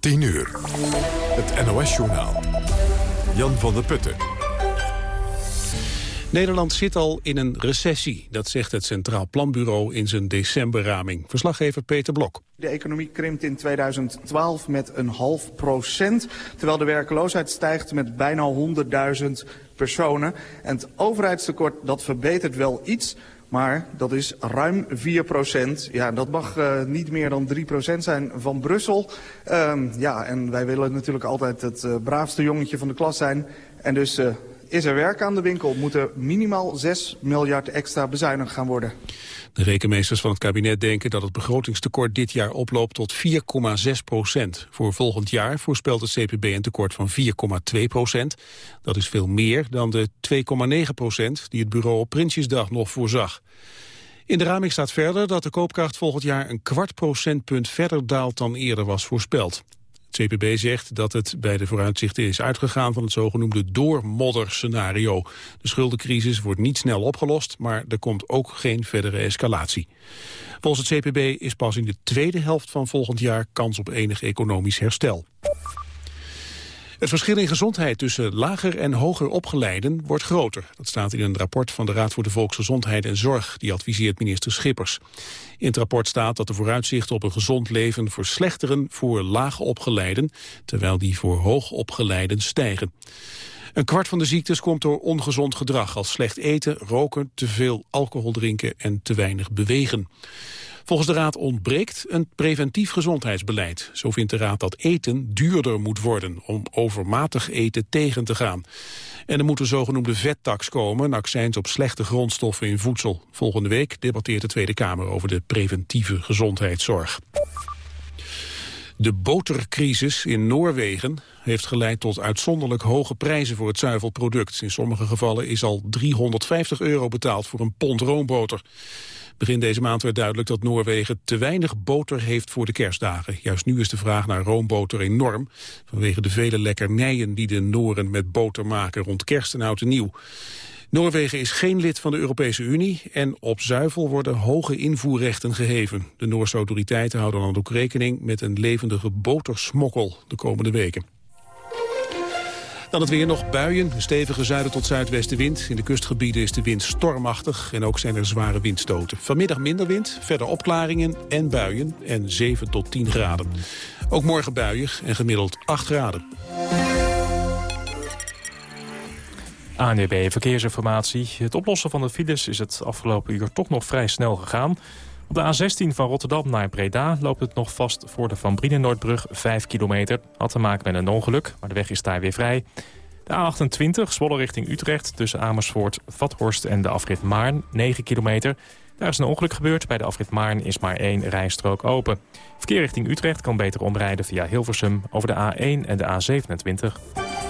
10 uur. Het NOS-journaal. Jan van der Putten. Nederland zit al in een recessie, dat zegt het Centraal Planbureau in zijn decemberraming. Verslaggever Peter Blok. De economie krimpt in 2012 met een half procent, terwijl de werkloosheid stijgt met bijna 100.000 personen. En het overheidstekort dat verbetert wel iets, maar dat is ruim 4 procent. Ja, dat mag uh, niet meer dan 3 procent zijn van Brussel. Uh, ja, en wij willen natuurlijk altijd het uh, braafste jongetje van de klas zijn. En dus uh, is er werk aan de winkel. Moet er minimaal 6 miljard extra bezuinigd gaan worden. De rekenmeesters van het kabinet denken dat het begrotingstekort dit jaar oploopt tot 4,6 procent. Voor volgend jaar voorspelt het CPB een tekort van 4,2 procent. Dat is veel meer dan de 2,9 procent die het bureau op Prinsjesdag nog voorzag. In de raming staat verder dat de koopkracht volgend jaar een kwart procentpunt verder daalt dan eerder was voorspeld. Het CPB zegt dat het bij de vooruitzichten is uitgegaan van het zogenoemde doormodderscenario. De schuldencrisis wordt niet snel opgelost, maar er komt ook geen verdere escalatie. Volgens het CPB is pas in de tweede helft van volgend jaar kans op enig economisch herstel. Het verschil in gezondheid tussen lager en hoger opgeleiden wordt groter. Dat staat in een rapport van de Raad voor de Volksgezondheid en Zorg. Die adviseert minister Schippers. In het rapport staat dat de vooruitzichten op een gezond leven verslechteren voor laag opgeleiden, terwijl die voor hoog opgeleiden stijgen. Een kwart van de ziektes komt door ongezond gedrag als slecht eten, roken, te veel alcohol drinken en te weinig bewegen. Volgens de Raad ontbreekt een preventief gezondheidsbeleid. Zo vindt de Raad dat eten duurder moet worden om overmatig eten tegen te gaan. En er moet een zogenoemde vettax komen, een accijns op slechte grondstoffen in voedsel. Volgende week debatteert de Tweede Kamer over de preventieve gezondheidszorg. De botercrisis in Noorwegen heeft geleid tot uitzonderlijk hoge prijzen voor het zuivelproduct. In sommige gevallen is al 350 euro betaald voor een pond roomboter. Begin deze maand werd duidelijk dat Noorwegen te weinig boter heeft voor de kerstdagen. Juist nu is de vraag naar roomboter enorm, vanwege de vele lekkernijen die de Noren met boter maken rond kerst en oud en nieuw. Noorwegen is geen lid van de Europese Unie en op zuivel worden hoge invoerrechten geheven. De Noorse autoriteiten houden dan ook rekening met een levendige botersmokkel de komende weken. Dan het weer nog buien, een stevige zuiden tot zuidwestenwind. In de kustgebieden is de wind stormachtig en ook zijn er zware windstoten. Vanmiddag minder wind, verder opklaringen en buien en 7 tot 10 graden. Ook morgen buien en gemiddeld 8 graden. ANWB Verkeersinformatie. Het oplossen van de files is het afgelopen uur toch nog vrij snel gegaan. Op de A16 van Rotterdam naar Breda loopt het nog vast voor de Van Brienenoordbrug 5 kilometer. Had te maken met een ongeluk, maar de weg is daar weer vrij. De A28 Zwolle richting Utrecht tussen Amersfoort, Vathorst en de afrit Maarn 9 kilometer. Daar is een ongeluk gebeurd. Bij de afrit Maarn is maar één rijstrook open. Verkeer richting Utrecht kan beter omrijden via Hilversum over de A1 en de A27.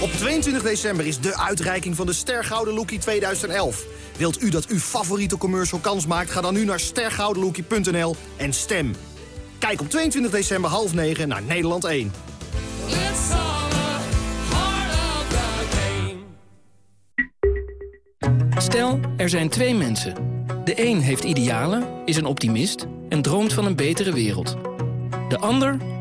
Op 22 december is de uitreiking van de Stergouden Lookie 2011. Wilt u dat uw favoriete commercial kans maakt? Ga dan nu naar stergoudenlookie.nl en stem. Kijk op 22 december half 9 naar Nederland 1. Stel, er zijn twee mensen. De een heeft idealen, is een optimist en droomt van een betere wereld. De ander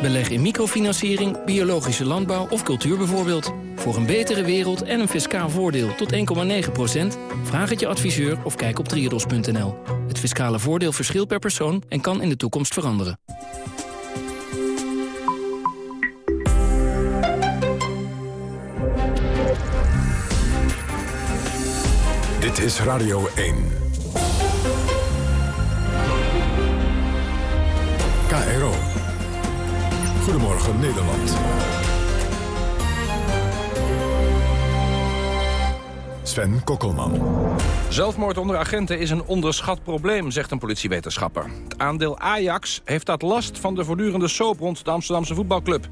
Beleg in microfinanciering, biologische landbouw of cultuur bijvoorbeeld. Voor een betere wereld en een fiscaal voordeel tot 1,9% Vraag het je adviseur of kijk op triodos.nl. Het fiscale voordeel verschilt per persoon en kan in de toekomst veranderen. Dit is Radio 1. Nederland. Sven Kokkelman. Zelfmoord onder agenten is een onderschat probleem, zegt een politiewetenschapper. Het aandeel Ajax heeft dat last van de voortdurende soap rond de Amsterdamse voetbalclub.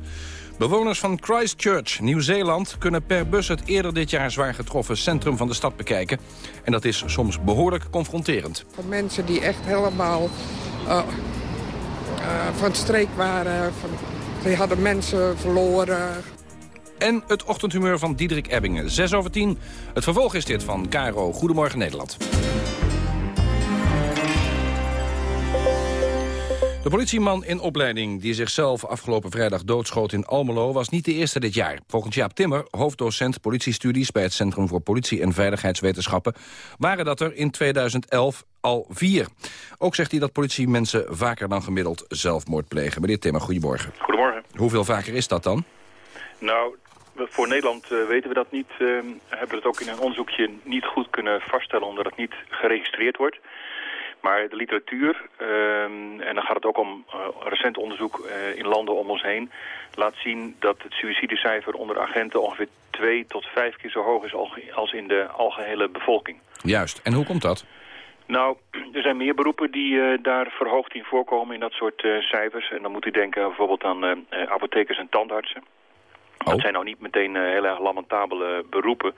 Bewoners van Christchurch, Nieuw-Zeeland... kunnen per bus het eerder dit jaar zwaar getroffen centrum van de stad bekijken. En dat is soms behoorlijk confronterend. Van mensen die echt helemaal uh, uh, van streek waren. Van, die hadden mensen verloren. En het ochtendhumeur van Diederik Ebbingen. 6 over 10. Het vervolg is dit van Caro. Goedemorgen Nederland. De politieman in opleiding die zichzelf afgelopen vrijdag doodschoot in Almelo... was niet de eerste dit jaar. Volgens Jaap Timmer, hoofddocent politiestudies... bij het Centrum voor Politie- en Veiligheidswetenschappen... waren dat er in 2011 al vier. Ook zegt hij dat politiemensen vaker dan gemiddeld zelfmoord plegen. Meneer Timmer, goedemorgen. Goedemorgen. Hoeveel vaker is dat dan? Nou, voor Nederland uh, weten we dat niet. Uh, hebben we het ook in een onderzoekje niet goed kunnen vaststellen... omdat het niet geregistreerd wordt... Maar de literatuur, ehm, en dan gaat het ook om uh, recent onderzoek uh, in landen om ons heen... laat zien dat het suïcidecijfer onder agenten ongeveer twee tot vijf keer zo hoog is als in de algehele bevolking. Juist. En hoe komt dat? Nou, er zijn meer beroepen die uh, daar verhoogd in voorkomen in dat soort cijfers. En dan moet u denken bijvoorbeeld aan apothekers en tandartsen. Oh. Dat zijn nou niet meteen heel erg lamentabele beroepen.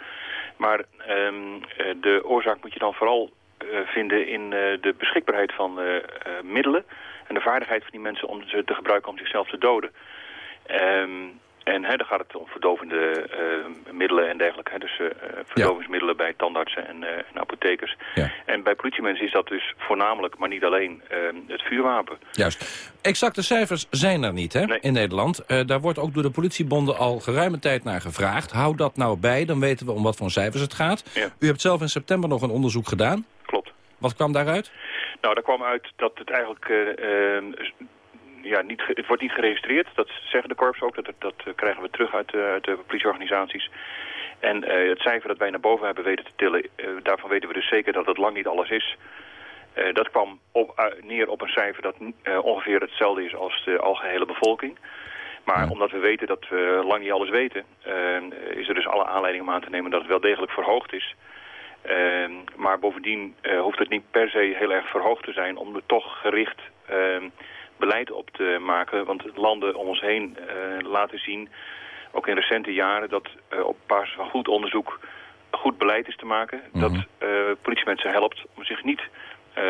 Maar um, de oorzaak moet je dan vooral vinden in uh, de beschikbaarheid van uh, middelen... en de vaardigheid van die mensen om ze te gebruiken om zichzelf te doden. Um, en hè, dan gaat het om verdovende middelen en dergelijke. Hè, dus verdovingsmiddelen ja. bij tandartsen en, en apothekers. Ja. En bij politiemensen is dat dus voornamelijk, maar niet alleen, ehm, het vuurwapen. Juist. Exacte cijfers zijn er niet hè, nee. in Nederland. daar wordt ook door de politiebonden al geruime tijd naar gevraagd. Hou dat nou bij, dan weten we om wat voor cijfers het gaat. Ja. U hebt zelf in september nog een onderzoek gedaan. Wat kwam daaruit? Nou, daar kwam uit dat het eigenlijk... Uh, ja, niet, het wordt niet geregistreerd. Dat zeggen de korps ook. Dat, dat krijgen we terug uit, uit de politieorganisaties. En uh, het cijfer dat wij naar boven hebben weten te tillen... Daarvan weten we dus zeker dat het lang niet alles is. Uh, dat kwam op, neer op een cijfer dat ongeveer hetzelfde is als de algehele bevolking. Maar ja. omdat we weten dat we lang niet alles weten... is er dus alle aanleiding om aan te nemen dat het wel degelijk verhoogd is... Uh, maar bovendien uh, hoeft het niet per se heel erg verhoogd te zijn om er toch gericht uh, beleid op te maken. Want landen om ons heen uh, laten zien, ook in recente jaren, dat op basis van goed onderzoek goed beleid is te maken. Mm -hmm. Dat politiemensen helpt om zich niet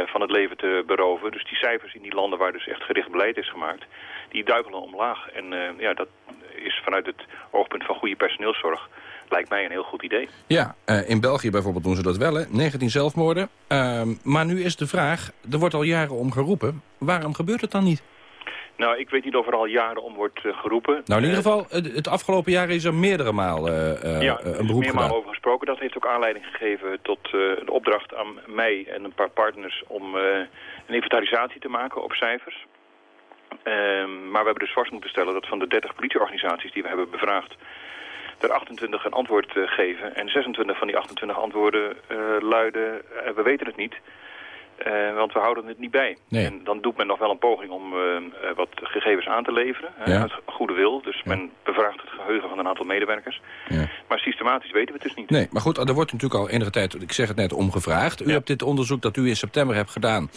van het leven te beroven. Dus die cijfers in die landen waar dus echt gericht beleid is gemaakt, die duikelen omlaag. En ja, dat is vanuit het oogpunt van goede personeelszorg lijkt mij een heel goed idee. Ja, uh, in België bijvoorbeeld doen ze dat wel, hè? 19 zelfmoorden. Uh, maar nu is de vraag, er wordt al jaren om geroepen. Waarom gebeurt het dan niet? Nou, ik weet niet of er al jaren om wordt uh, geroepen. Nou, in ieder geval, het afgelopen jaar is er meerdere malen ja, een beroep gedaan. Ja, over gesproken. Dat heeft ook aanleiding gegeven tot de opdracht aan mij en een paar partners... om een inventarisatie te maken op cijfers. Ehm, maar we hebben dus vast moeten stellen dat van de 30 politieorganisaties die we hebben bevraagd er 28 een antwoord uh, geven. En 26 van die 28 antwoorden uh, luiden, uh, we weten het niet. want we houden het niet bij. Nee. En dan doet men nog wel een poging om wat gegevens aan te leveren. Ja. uit goede wil. Dus ja. men bevraagt het geheugen van een aantal medewerkers. Ja. Maar systematisch weten we het dus niet. Nee, maar goed, er wordt natuurlijk al enige tijd, ik zeg het net, om gevraagd. U hebt dit onderzoek dat u in september hebt gedaan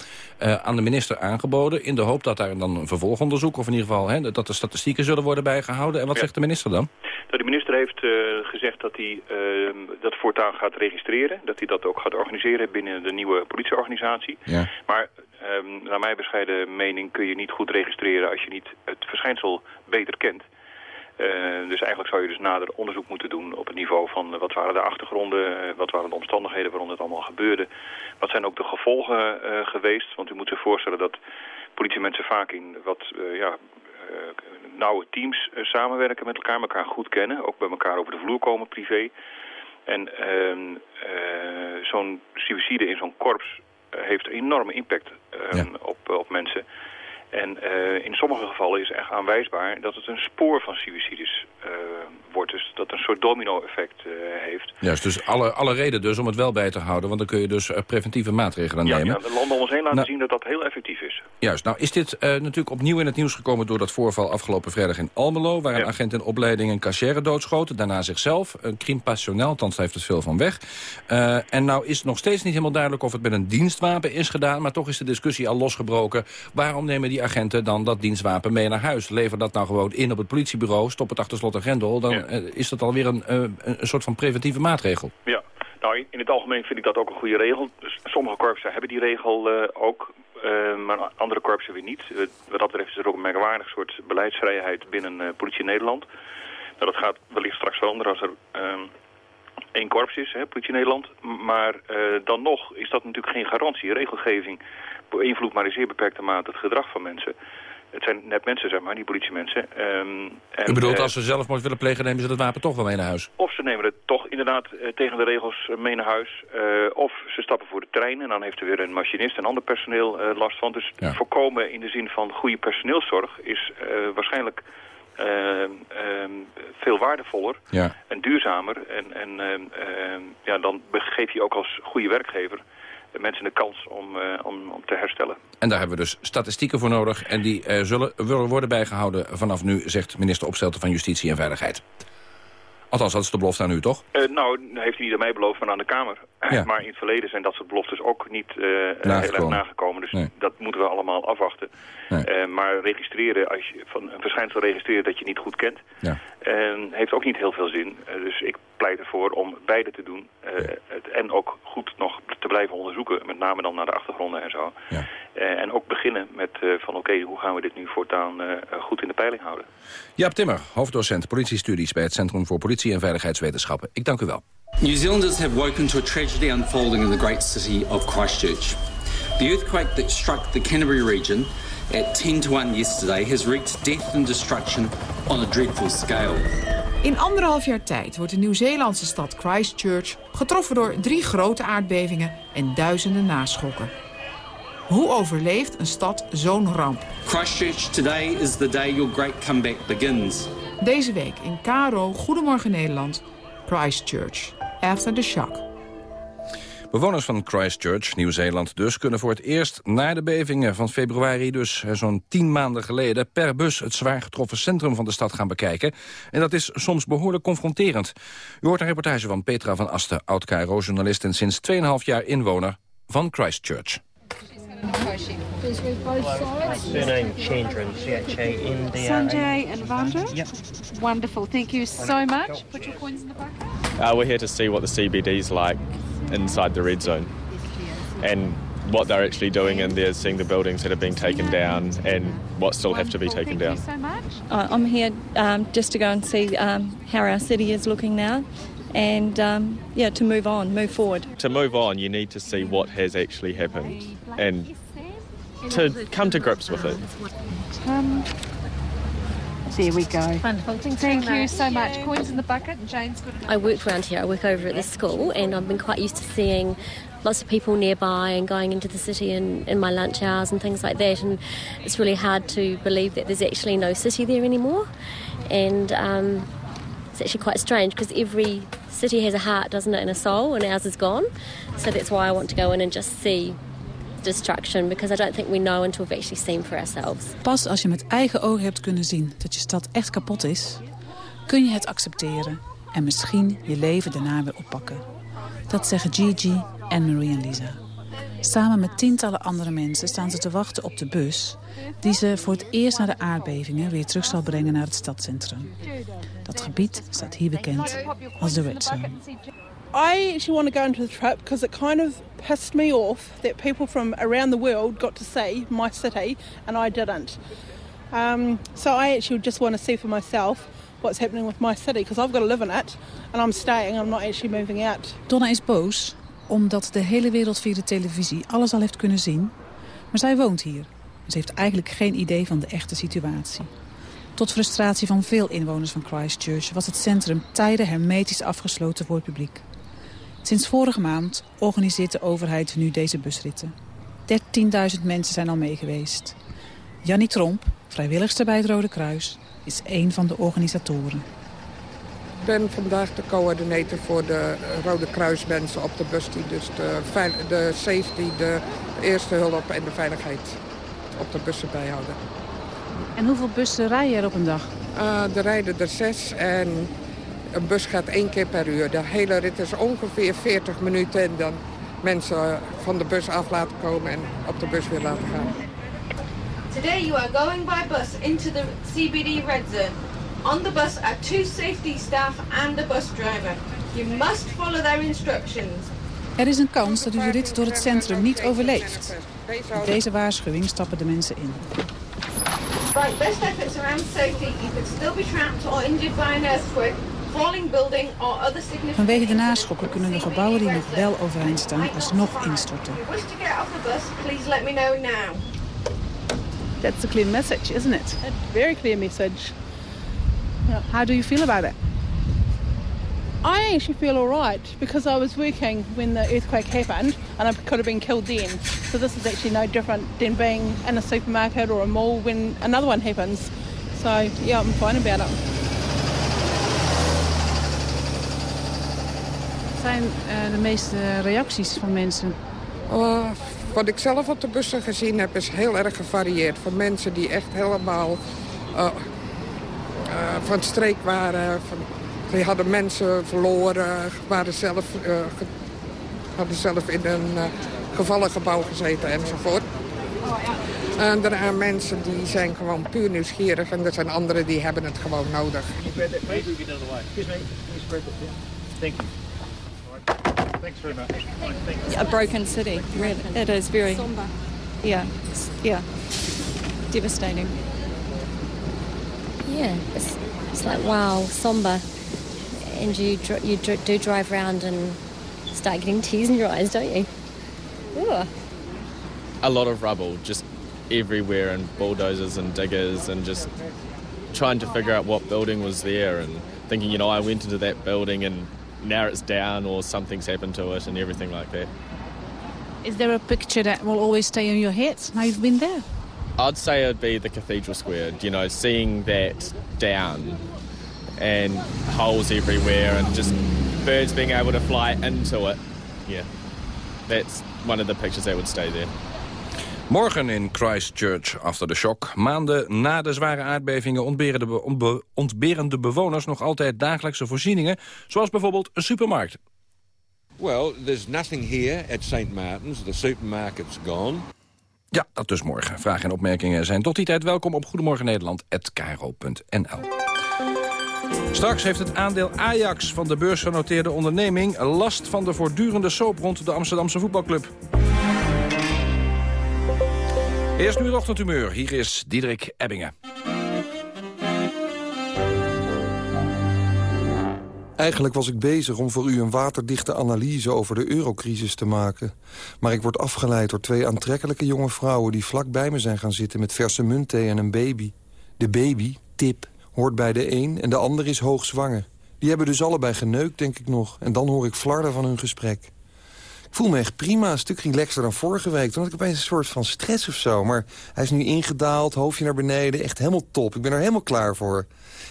aan de minister aangeboden... in de hoop dat daar dan een vervolgonderzoek, of in ieder geval hè, dat de statistieken zullen worden bijgehouden. En wat zegt de minister dan? Nou, de minister heeft uh, gezegd dat hij uh, dat voortaan gaat registreren. Dat hij dat ook gaat organiseren binnen de nieuwe politieorganisatie. Ja. Maar um, naar mijn bescheiden mening kun je niet goed registreren als je niet het verschijnsel beter kent. Dus eigenlijk zou je dus nader onderzoek moeten doen op het niveau van wat waren de achtergronden, wat waren de omstandigheden waarom het allemaal gebeurde. Wat zijn ook de gevolgen geweest, want u moet zich voorstellen dat politiemensen vaak in wat ja, nauwe teams samenwerken met elkaar, elkaar goed kennen, ook bij elkaar over de vloer komen privé. En uh, zo'n suicide in zo'n korps heeft enorme impact uh, op, op mensen. En uh, in sommige gevallen is echt aanwijsbaar dat het een spoor van suicides uh, wordt. Dus dat een soort domino-effect uh, heeft. Juist, dus alle, alle reden dus om het wel bij te houden. Want dan kun je dus preventieve maatregelen ja, nemen. Ja, de landen om ons heen laten nou, zien dat dat heel effectief is. Juist, nou is dit natuurlijk opnieuw in het nieuws gekomen... door dat voorval afgelopen vrijdag in Almelo... waar een ja. agent in opleiding een cashier doodschoot. Daarna zichzelf, een crime passionnel, althans heeft het veel van weg. en nou is het nog steeds niet helemaal duidelijk of het met een dienstwapen is gedaan... maar toch is de discussie al losgebroken. Waarom nemen die agenten dan dat dienstwapen mee naar huis. Lever dat nou gewoon in op het politiebureau, stop het achter slot en grendel... dan ja. uh, is dat alweer een, uh, een soort van preventieve maatregel. Ja, nou in het algemeen vind ik dat ook een goede regel. Dus sommige korpsen hebben die regel uh, ook, maar andere korpsen weer niet. wat dat betreft is er ook een merkwaardig soort beleidsvrijheid binnen politie Nederland. Nou, dat gaat wellicht straks veranderen als er ehm, één korps is, hè, politie Nederland. Maar dan nog is dat natuurlijk geen garantie. Regelgeving beïnvloedt maar in zeer beperkte mate het gedrag van mensen. Het zijn net mensen, zeg maar, die politiemensen. Um, en, U bedoelt, als ze zelfmoord willen plegen, nemen ze dat wapen toch wel mee naar huis? Of ze nemen het toch inderdaad uh, tegen de regels mee naar huis. Uh, of ze stappen voor de trein en dan heeft er weer een machinist en ander personeel uh, last van. Dus ja. voorkomen in de zin van goede personeelszorg is waarschijnlijk veel waardevoller ja. en duurzamer. En, en ja, dan geef je ook als goede werkgever mensen de kans om, uh, om, om, te herstellen. En daar hebben we dus statistieken voor nodig. En die uh, zullen worden bijgehouden vanaf nu, zegt minister Opstelten van Justitie en Veiligheid. Althans, dat is de belofte aan u, toch? Uh, nou, heeft hij niet aan mij beloofd, maar aan de Kamer. Ja. Maar in het verleden zijn dat soort beloftes ook niet uh, heel erg nagekomen. Dus nee. dat moeten we allemaal afwachten. Nee. Uh, maar registreren, als je van een verschijnsel registreren dat je niet goed kent... Ja. heeft ook niet heel veel zin. dus ik pleit ervoor om beide te doen. Het, en ook goed nog te blijven onderzoeken. Met name dan naar de achtergronden en zo. Ja. en ook beginnen met van oké, okay, hoe gaan we dit nu voortaan goed in de peiling houden. Jaap Timmer, hoofddocent politiestudies bij het Centrum voor Politie en Veiligheidswetenschappen. Ik dank u wel. New Zealanders have woken to a tragedy unfolding in the great city of Christchurch. The earthquake that struck the Canterbury region at 10 to 1 yesterday has wreaked death and destruction on a dreadful scale. In anderhalf jaar tijd wordt de Nieuw-Zeelandse stad Christchurch getroffen door drie grote aardbevingen en duizenden naschokken. Hoe overleeft een stad zo'n ramp? Christchurch today is the day your great comeback begins. Deze week in Karo, Goedemorgen Nederland, Christchurch. After the shock. Bewoners van Christchurch, Nieuw-Zeeland dus, kunnen voor het eerst na de bevingen van februari, dus zo'n tien maanden geleden, per bus het zwaar getroffen centrum van de stad gaan bekijken. En dat is soms behoorlijk confronterend. U hoort een reportage van Petra van Asten, oud-KRO-journalist en sinds 2,5 jaar inwoner van Christchurch. Surname Chandran, C-H-A-N-D-R-A. Sanjay and Vanda? Yep. Wonderful, thank you so much. Put your coins in the bucket. Uh, we're here to see what the CBD's like inside the red zone and what they're actually doing in there, seeing the buildings that have been taken down and what still have to be taken down. Thank you so much. Uh, I'm here um, just to go and see um, how our city is looking now and um, yeah, to move on, move forward. To move on, you need to see what has actually happened and to come to grips with it. There we go. Wonderful. Thanks Thank you much. so much. Coins in the bucket. And Jane's got I work around here. I work over at the school, and I've been quite used to seeing lots of people nearby and going into the city in, in my lunch hours and things like that. And it's really hard to believe that there's actually no city there anymore. And um, it's actually quite strange because every city has a heart, doesn't it, and a soul, and ours is gone. So that's why I want to go in and just see destruction because I don't think we know until we've actually seen for ourselves. Pas als je met eigen ogen hebt kunnen zien dat je stad echt kapot is, kun je het accepteren en misschien je leven daarna weer oppakken. Dat zeggen Gigi, Anne-Marie en Lisa. Samen met tientallen andere mensen staan ze te wachten op de bus... die ze voor het eerst na de aardbevingen weer terug zal brengen naar het stadscentrum. Dat gebied staat hier bekend als de Red Zone. I actually want to go into the trip because it kind of pissed me off that people from around the world got to see my city and I didn't. Um, so I actually just want to see for myself what's happening with my city because I've got to live in it and I'm staying. I'm not actually moving out. Donna is boos omdat de hele wereld via de televisie alles al heeft kunnen zien. Maar zij woont hier. Ze heeft eigenlijk geen idee van de echte situatie. Tot frustratie van veel inwoners van Christchurch was het centrum tijden hermetisch afgesloten voor het publiek. Sinds vorige maand organiseert de overheid nu deze busritten. 13.000 mensen zijn al meegeweest. Jannie Tromp, vrijwilligster bij het Rode Kruis, is een van de organisatoren. Ik ben vandaag de coördinator voor de Rode Kruismensen op de bus... die dus de, de safety, de eerste hulp en de veiligheid op de bussen bijhouden. En hoeveel bussen rijden er op een dag? Uh, er rijden er zes en een bus gaat één keer per uur. De hele rit is ongeveer 40 minuten en dan mensen van de bus af laten komen en op de bus weer laten gaan. Today you are going by bus into the CBD red zone. On the bus are two safety staff and a bus driver. You must follow their instructions. Er is een kans dat u de rit door het centrum niet overleeft. Met deze waarschuwing stappen de mensen in. Right, best efforts around safety. You could still be trapped or injured by an earthquake, falling building or other significant... Vanwege de naschokken kunnen de gebouwen die nog wel overeind staan alsnog instorten. If you wish to get off the bus, please let me know now. That's a clear message, isn't it? A very clear message. How do you feel about it? I actually feel all right because I was working when the earthquake happened and I could have been killed then. So this is actually no different than being in a supermarket or a mall when another one happens. So yeah, I'm fine about it. Zijn uh, de meeste reacties van mensen? Uh, wat ik zelf op de bussen gezien heb is heel erg gevarieerd. Van mensen die echt helemaal uh, van streek waren... Van, die hadden mensen verloren, waren zelf, uh, hadden zelf in een uh, gevallengebouw gezeten enzovoort. En er zijn mensen die zijn gewoon puur nieuwsgierig en er zijn anderen die hebben het gewoon nodig. A broken city, really. It is very, yeah, yeah, devastating. Yeah, it's, it's like wow, somber. and you you do drive around and start getting tears in your eyes, don't you? Ooh. A lot of rubble, just everywhere, and bulldozers and diggers, and just trying to figure out what building was there, and thinking, you know, I went into that building and now it's down, or something's happened to it, and everything like that. Is there a picture that will always stay in your head now you've been there? I'd say it'd be the Cathedral Square, you know, seeing that down and holes everywhere and just birds being able to fly into it. Yeah, that's one of the pictures that would stay there. Morgen in Christchurch, after the shock. Maanden na de zware aardbevingen ontberen de, ontbe ontberen de bewoners nog altijd dagelijkse voorzieningen, zoals bijvoorbeeld een supermarkt. Well, there's nothing here at St. Martin's. The supermarket's gone. Ja, dat dus morgen. Vragen en opmerkingen zijn tot die tijd welkom op Goedemorgen Nederland@kro.nl. Straks heeft het aandeel Ajax van de beursgenoteerde onderneming... last van de voortdurende soap rond de Amsterdamse voetbalclub. Eerst nu het ochtendhumeur. Hier is Diederik Ebbingen. Eigenlijk was ik bezig om voor u een waterdichte analyse over de eurocrisis te maken. Maar ik word afgeleid door twee aantrekkelijke jonge vrouwen... die vlak bij me zijn gaan zitten met verse muntthee en een baby. De baby, Tip, hoort bij de een en de ander is hoogzwanger. Die hebben dus allebei geneukt, denk ik nog. En dan hoor ik flarden van hun gesprek. Voel me echt prima, een stuk relaxer dan vorige week. Toen had ik opeens een soort van stress of zo. Maar hij is nu ingedaald, hoofdje naar beneden. Echt helemaal top. Ik ben er helemaal klaar voor.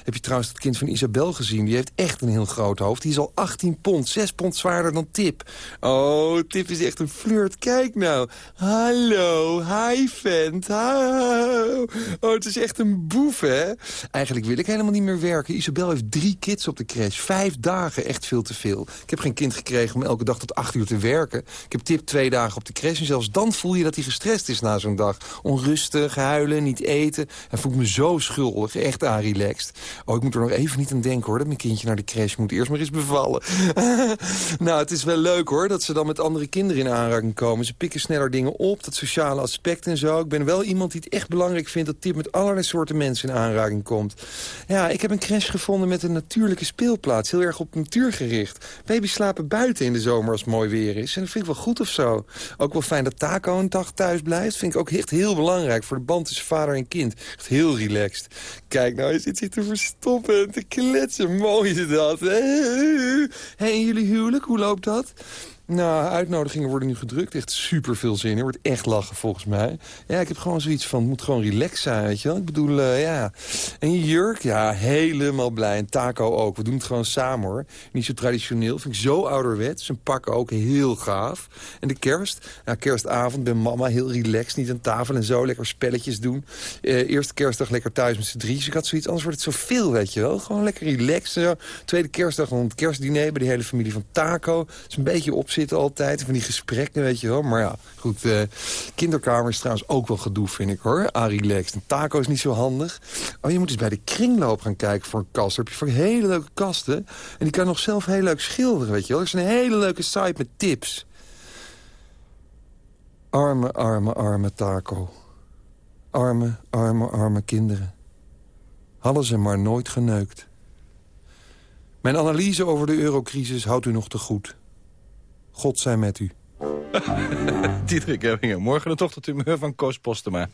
Heb je trouwens het kind van Isabel gezien? Die heeft echt een heel groot hoofd. Die is al 18 pond, 6 pond zwaarder dan Tip. Oh, Tip is echt een flirt. Kijk nou. Hallo, hi vent. Oh, het is echt een boef, hè? Eigenlijk wil ik helemaal niet meer werken. Isabel heeft drie kids op de crash. Vijf dagen, echt veel te veel. Ik heb geen kind gekregen om elke dag tot acht uur te werken. Ik heb tip twee dagen op de crash en zelfs dan voel je dat hij gestrest is na zo'n dag. Onrustig, huilen, niet eten. Hij voelt me zo schuldig, echt aanrelaxed. Oh, ik moet er nog even niet aan denken hoor, dat mijn kindje naar de crash moet. Eerst maar eens bevallen. nou, het is wel leuk hoor, dat ze dan met andere kinderen in aanraking komen. Ze pikken sneller dingen op, dat sociale aspect en zo. Ik ben wel iemand die het echt belangrijk vindt... dat Tip met allerlei soorten mensen in aanraking komt. Ja, ik heb een crash gevonden met een natuurlijke speelplaats. Heel erg op natuur gericht. Baby's slapen buiten in de zomer als het mooi weer is. En dat vind ik wel goed of zo. Ook wel fijn dat Taco een dag thuis blijft. Vind ik ook echt heel belangrijk voor de band tussen vader en kind. Echt heel relaxed. Kijk nou, hij zit zich te verstoppen en te kletsen. Mooi is dat. Hé, hey, jullie huwelijk, hoe loopt dat? Nou, uitnodigingen worden nu gedrukt. Echt super veel zin in. Wordt echt lachen volgens mij. Ja, ik heb gewoon zoiets van, moet gewoon relaxed zijn, weet je wel. Ik bedoel, uh, ja. En jurk? Ja, helemaal blij. En taco ook. We doen het gewoon samen, hoor. Niet zo traditioneel. Vind ik zo ouderwets. Een pak ook heel gaaf. En de kerst? Ja, kerstavond ben mama heel relaxed. Niet aan tafel en zo. Lekker spelletjes doen. Uh, eerste kerstdag lekker thuis met z'n drie. Dus ik had zoiets, anders wordt het zoveel, weet je wel. Gewoon lekker relaxed. Tweede kerstdag dan het kerstdiner bij de hele familie van taco. Het is een beetje altijd. Van die gesprekken, weet je wel. Maar ja, goed. Uh, kinderkamer is trouwens ook wel gedoe, vind ik hoor. Relaxed. En taco is niet zo handig. Oh, je moet eens bij de kringloop gaan kijken voor een kast. Daar heb je voor hele leuke kasten. En die kan nog zelf heel leuk schilderen, weet je wel. Er is een hele leuke site met tips. Arme, arme, arme taco. Arme, arme, arme kinderen. Hadden ze maar nooit geneukt. Mijn analyse over de eurocrisis houdt u nog te goed. God zij met u. Diederik Ebbingen, morgen de tochtertumeur van Koos Postema.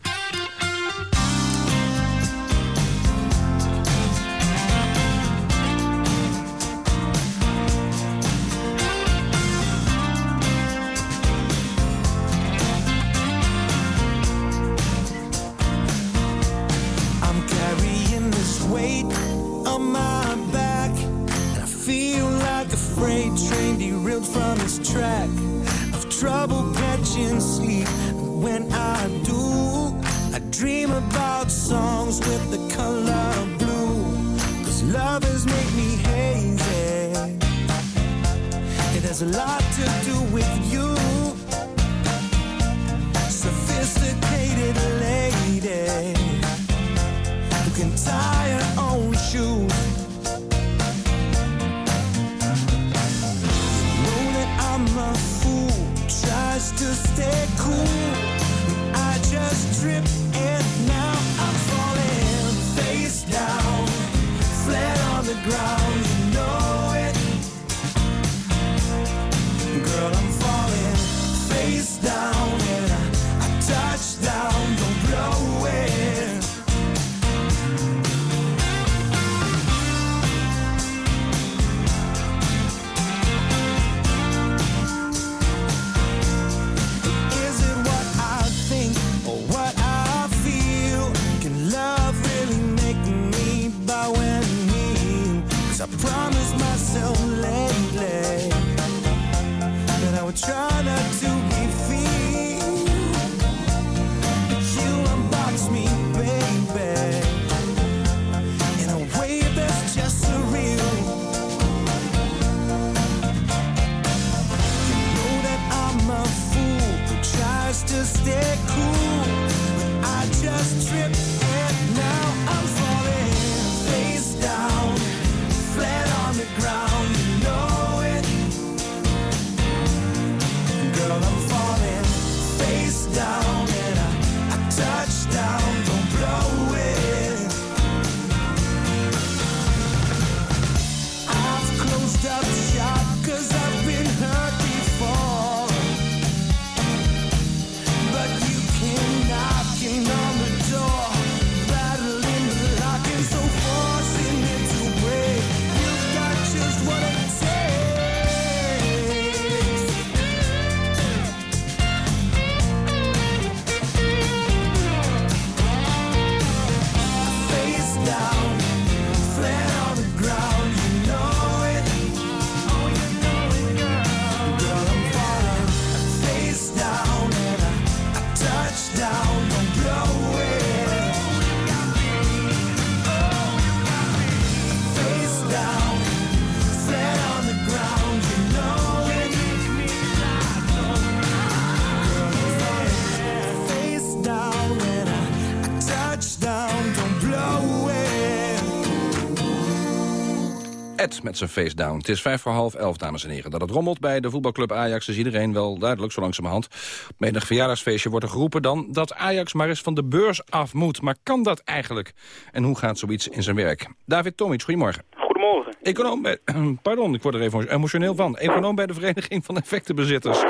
Met zijn face down. Het is vijf voor half elf, dames en heren. Dat het rommelt bij de voetbalclub Ajax is iedereen wel duidelijk, zo langzamerhand. Op menig verjaardagsfeestje wordt er geroepen dan dat Ajax maar eens van de beurs af moet. Maar kan dat eigenlijk? En hoe gaat zoiets in zijn werk? David Tomic, goedemorgen. Goedemorgen. Econoom bij, pardon, ik word er even emotioneel van. Econoom bij de Vereniging van Effectenbezitters.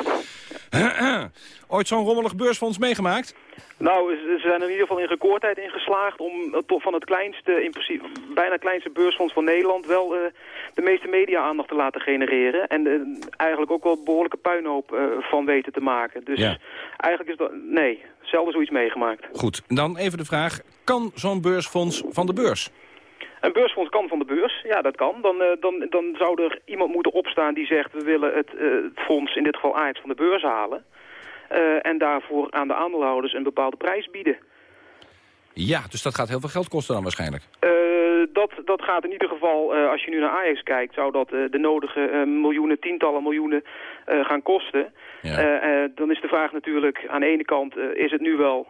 Ooit zo'n rommelig beursfonds meegemaakt? Nou, ze zijn er in ieder geval in recordtijd in geslaagd om eh, van het kleinste, in principe, bijna kleinste beursfonds van Nederland wel uh, de meeste media-aandacht te laten genereren. En uh, eigenlijk ook wel een behoorlijke puinhoop uh, van weten te maken. Dus Ja. eigenlijk is dat, nee, zelden zoiets meegemaakt. Goed, dan even de vraag. Kan zo'n beursfonds van de beurs? Een beursfonds kan van de beurs, ja dat kan. Dan, eh, dan, dan zou er iemand moeten opstaan die zegt we willen het, eh, het fonds, in dit geval Ajax, van de beurs halen. Eh, en daarvoor aan de aandeelhouders een bepaalde prijs bieden. Ja, dus dat gaat heel veel geld kosten dan waarschijnlijk. Dat, dat gaat in ieder geval, als je nu naar Ajax kijkt, zou dat de nodige miljoenen, tientallen miljoenen gaan kosten. Dan is de vraag natuurlijk, aan de ene kant is het nu wel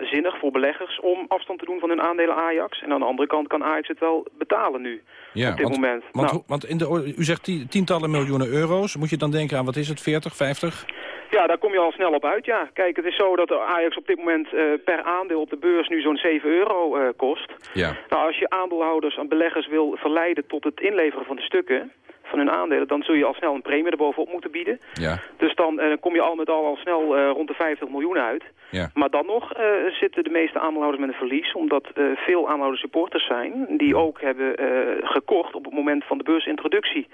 zinnig voor beleggers om afstand te doen van hun aandelen Ajax. En aan de andere kant kan Ajax het wel betalen nu, Ja, op dit want, moment. Want, Nou, want in de, u zegt ti- tientallen miljoenen euro's. Moet je dan denken aan, wat is het, 40, 50? Ja, daar kom je al snel op uit, ja. Kijk, het is zo dat Ajax op dit moment eh, per aandeel op de beurs nu zo'n 7 euro eh, kost. Ja. Nou, als je aandeelhouders en beleggers wil verleiden tot het inleveren van de stukken van hun aandelen, dan zul je al snel een premie erbovenop moeten bieden. Ja. Dus dan eh, kom je al met al al snel eh, rond de 50 miljoen uit. Ja. Maar dan nog eh, zitten de meeste aandeelhouders met een verlies, omdat veel aandeelhouders supporters zijn die ook hebben gekocht op het moment van de beursintroductie.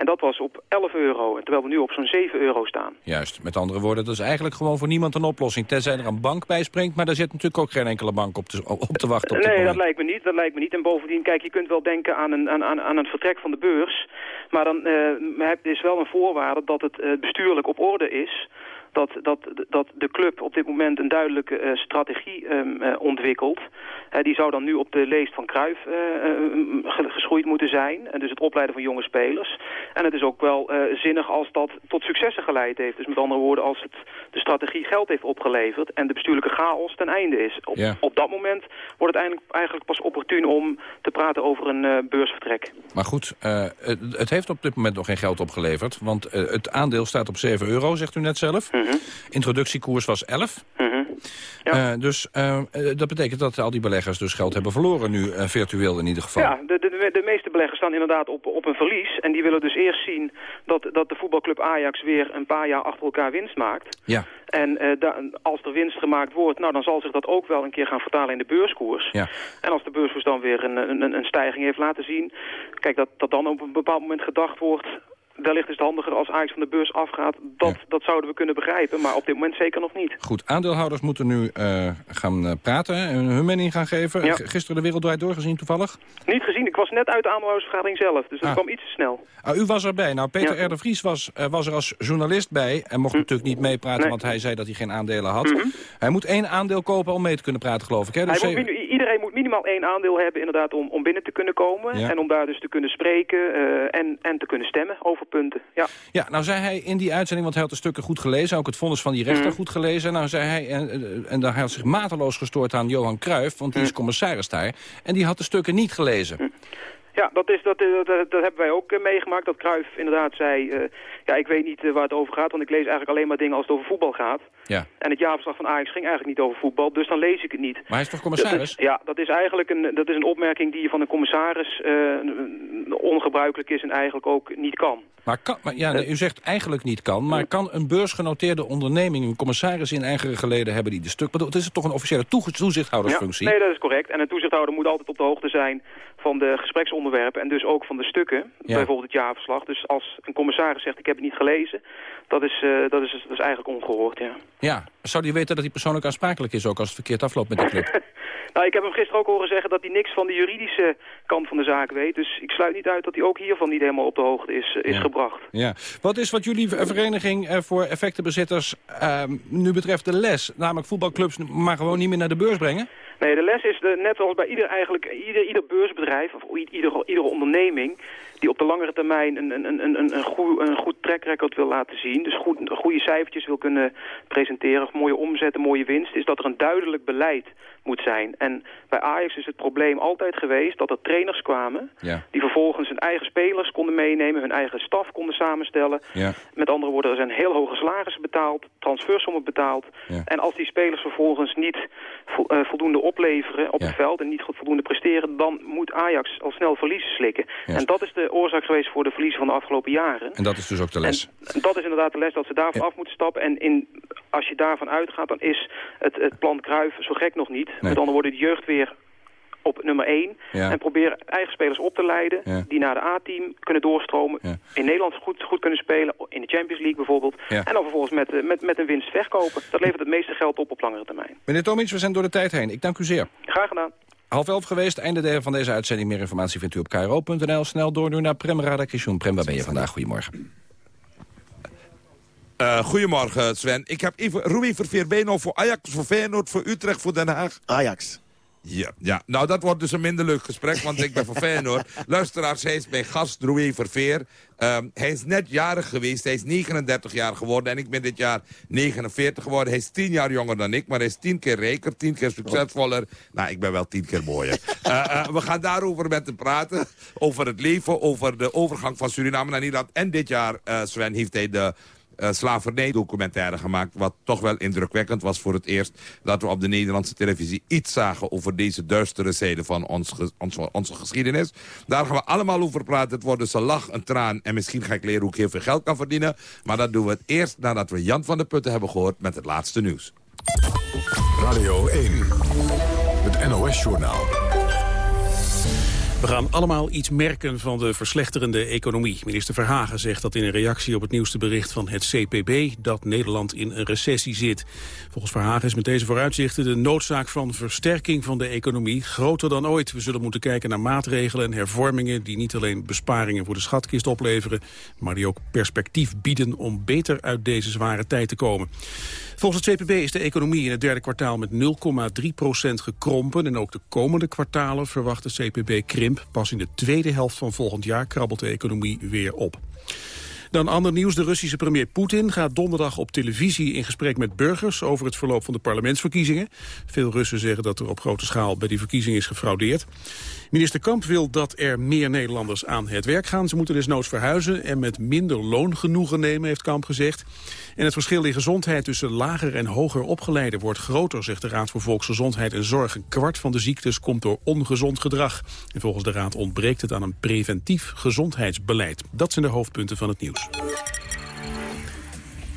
En dat was op 11 euro, en terwijl we nu op zo'n 7 euro staan. Juist, met andere woorden, dat is eigenlijk gewoon voor niemand een oplossing. Tenzij er een bank bij springt, maar daar zit natuurlijk ook geen enkele bank op te, op te wachten. Op Nee, dat lijkt me niet. Dat lijkt me niet. En bovendien, kijk, je kunt wel denken aan een, aan, aan, aan een vertrek van de beurs. Maar dan je dus wel een voorwaarde dat het eh, bestuurlijk op orde is. Dat, dat, dat de club op dit moment een duidelijke eh, strategie ehm, eh, ontwikkelt. Die zou dan nu op de leest van Cruijff eh, ge- geschoeid moeten zijn. En dus het opleiden van jonge spelers. En het is ook wel zinnig als dat tot successen geleid heeft. Dus met andere woorden, als het, de strategie geld heeft opgeleverd... en de bestuurlijke chaos ten einde is. Op, Ja. op dat moment wordt het eigenlijk, eigenlijk pas opportun om te praten over een beursvertrek. Maar goed, het, het heeft op dit moment nog geen geld opgeleverd. Want het aandeel staat op 7 euro, zegt u net zelf. Mhm. Introductiekoers was 11. Eh, dus eh, eh, dat betekent dat al die beleggers dus geld hebben verloren nu, virtueel in ieder geval. Ja, de, de, de meeste beleggers staan inderdaad op, op een verlies. En die willen dus eerst zien dat, dat de voetbalclub Ajax weer een paar jaar achter elkaar winst maakt. Ja. En da- als er winst gemaakt wordt, nou, dan zal zich dat ook wel een keer gaan vertalen in de beurskoers. Ja. En als de beurskoers dan weer een, een, een stijging heeft laten zien... kijk, dat, dat dan op een bepaald moment gedacht wordt... wellicht is het handiger als Ajax van de beurs afgaat. Dat, dat zouden we kunnen begrijpen, maar op dit moment zeker nog niet. Goed, aandeelhouders moeten nu eh, gaan eh, praten en hun mening gaan geven. Ja. Gisteren de Wereld Draait Door gezien toevallig. Niet gezien, ik was net uit de aandeelhoudersvergadering zelf, dus dat Ah. kwam iets te snel. Ah, u was erbij. Nou, Peter Ja. R. de Vries was, eh, was er als journalist bij... en mocht natuurlijk niet meepraten, Hm. Nee. want hij zei dat hij geen aandelen had. Mhm. Hij moet één aandeel kopen om mee te kunnen praten, geloof ik. Hè? Dus Hij moet iedereen moet minimaal één aandeel hebben inderdaad om, om binnen te kunnen komen. Ja. En om daar dus te kunnen spreken eh, en, en te kunnen stemmen over punten. Ja. Ja, nou zei hij in die uitzending, want hij had de stukken goed gelezen... ook het vonnis van die rechter Mhm. goed gelezen. Nou zei hij, en, eh, en daar had zich mateloos gestoord aan Johan Cruijff... want die is commissaris daar, en die had de stukken niet gelezen. Ja, dat, is, dat, dat, dat hebben wij ook eh, meegemaakt. Dat Cruijff inderdaad zei, ja, ik weet niet eh, waar het over gaat, want ik lees eigenlijk alleen maar dingen als het over voetbal gaat. Ja. En het jaarverslag van Ajax ging eigenlijk niet over voetbal, dus dan lees ik het niet. Maar hij is toch commissaris? Dat is- ja, dat is eigenlijk een, dat is een opmerking die van een commissaris eh, ongebruikelijk is en eigenlijk ook niet kan. Maar, kan, maar ja, nee, u zegt eigenlijk niet kan, maar kan een beursgenoteerde onderneming... een commissaris in eigen geleden hebben die de stuk... bedoel, Het is toch een officiële toezichthoudersfunctie? Ja, nee, dat is correct. En een toezichthouder moet altijd op de hoogte zijn van de gespreksonderwerpen en dus ook van de stukken. Ja. Bijvoorbeeld het jaarverslag. Dus als een commissaris zegt ik heb het niet gelezen, dat is, eh, dat is, dat is eigenlijk ongehoord, ja. Ja, zou die weten dat hij persoonlijk aansprakelijk is... ook als het verkeerd afloopt met de club? Nou, ik heb hem gisteren ook horen zeggen dat hij niks van de juridische kant van de zaak weet. Dus ik sluit niet uit dat hij ook hiervan niet helemaal op de hoogte is, eh, is Ja. gebracht. Ja. Wat is wat jullie vereniging eh, voor effectenbezitters ehm, nu betreft de les? Namelijk voetbalclubs maar gewoon niet meer naar de beurs brengen? Nee, de les is de, net als bij ieder, eigenlijk, ieder, ieder beursbedrijf of ieder, iedere onderneming... die op de langere termijn een, een, een, een, een, goed, een goed track record wil laten zien. Dus goed, goede cijfertjes wil kunnen presenteren. Mooie omzet, een mooie winst. Is dat er een duidelijk beleid moet zijn. En bij Ajax is het probleem altijd geweest dat er trainers kwamen... Ja. die vervolgens hun eigen spelers konden meenemen... hun eigen staf konden samenstellen. Ja. Met andere woorden, er zijn heel hoge salarissen betaald... transfersommen betaald. Ja. En als die spelers vervolgens niet eh, voldoende opleveren op het veld... en niet goed voldoende presteren... dan moet Ajax al snel verliezen slikken. En dat is de oorzaak geweest voor de verliezen van de afgelopen jaren. En dat is dus ook de les. En dat is inderdaad de les dat ze daarvan af moeten stappen. En in, als je daarvan uitgaat, dan is het, het plan Cruijff zo gek nog niet. Met andere woorden, de jeugd weer op nummer 1. Ja. En probeer eigen spelers op te leiden Ja. die naar de A-team kunnen doorstromen. In Nederland goed, goed kunnen spelen, in de Champions League bijvoorbeeld. En dan vervolgens met, eh, met, met een winst verkopen. Dat levert het meeste geld op op langere termijn. Meneer Tomic, we zijn door de tijd heen. Ik dank u zeer. Graag gedaan. Half elf geweest, einde de- van deze uitzending. Meer informatie vindt u op kro.nl. Snel door nu naar Prem Radakishun. Prem, waar ben je vandaag? Goedemorgen. Eh, goedemorgen Sven. Ik heb even Rui Verveerbeno voor Ajax, voor Feyenoord, voor Utrecht, voor Den Haag. Ajax. Ja, ja, nou dat wordt dus een minder leuk gesprek, want ik ben voor Feyenoord. Luisteraars, hij is mijn gast, Rui Verveer. Ehm, hij is net jarig geweest, hij is 39 jaar geworden en ik ben dit jaar 49 geworden. Hij is 10 jaar jonger dan ik, maar hij is 10 keer rijker, 10 keer succesvoller. Nou, ik ben wel 10 keer mooier. Eh, eh, we gaan daarover met hem praten, over het leven, over de overgang van Suriname naar Nederland. En dit jaar, Sven, heeft hij de eh slavernij-documentaire gemaakt... wat toch wel indrukwekkend was voor het eerst... dat we op de Nederlandse televisie iets zagen... over deze duistere zijde van ons, onze geschiedenis. Daar gaan we allemaal over praten. Het wordt dus een lach, een traan... en misschien ga ik leren hoe ik heel veel geld kan verdienen. Maar dat doen we het eerst nadat we Jan van der Putten hebben gehoord... met het laatste nieuws. Radio 1, het NOS-journaal. We gaan allemaal iets merken van de verslechterende economie. Minister Verhagen zegt dat in een reactie op het nieuwste bericht van het CPB... dat Nederland in een recessie zit. Volgens Verhagen is met deze vooruitzichten de noodzaak van versterking van de economie groter dan ooit. We zullen moeten kijken naar maatregelen en hervormingen... die niet alleen besparingen voor de schatkist opleveren... maar die ook perspectief bieden om beter uit deze zware tijd te komen. Volgens het CPB is de economie in het derde kwartaal met 0,3% gekrompen. En ook de komende kwartalen verwacht de CPB krimp. Pas in de tweede helft van volgend jaar krabbelt de economie weer op. Dan ander nieuws. De Russische premier Poetin gaat donderdag op televisie in gesprek met burgers over het verloop van de parlementsverkiezingen. Veel Russen zeggen dat er op grote schaal bij die verkiezingen is gefraudeerd. Minister Kamp wil dat er meer Nederlanders aan het werk gaan. Ze moeten desnoods verhuizen en met minder loon genoegen nemen, heeft Kamp gezegd. En het verschil in gezondheid tussen lager en hoger opgeleiden wordt groter, zegt de Raad voor Volksgezondheid en Zorg. Een kwart van de ziektes komt door ongezond gedrag. En volgens de Raad ontbreekt het aan een preventief gezondheidsbeleid. Dat zijn de hoofdpunten van het nieuws.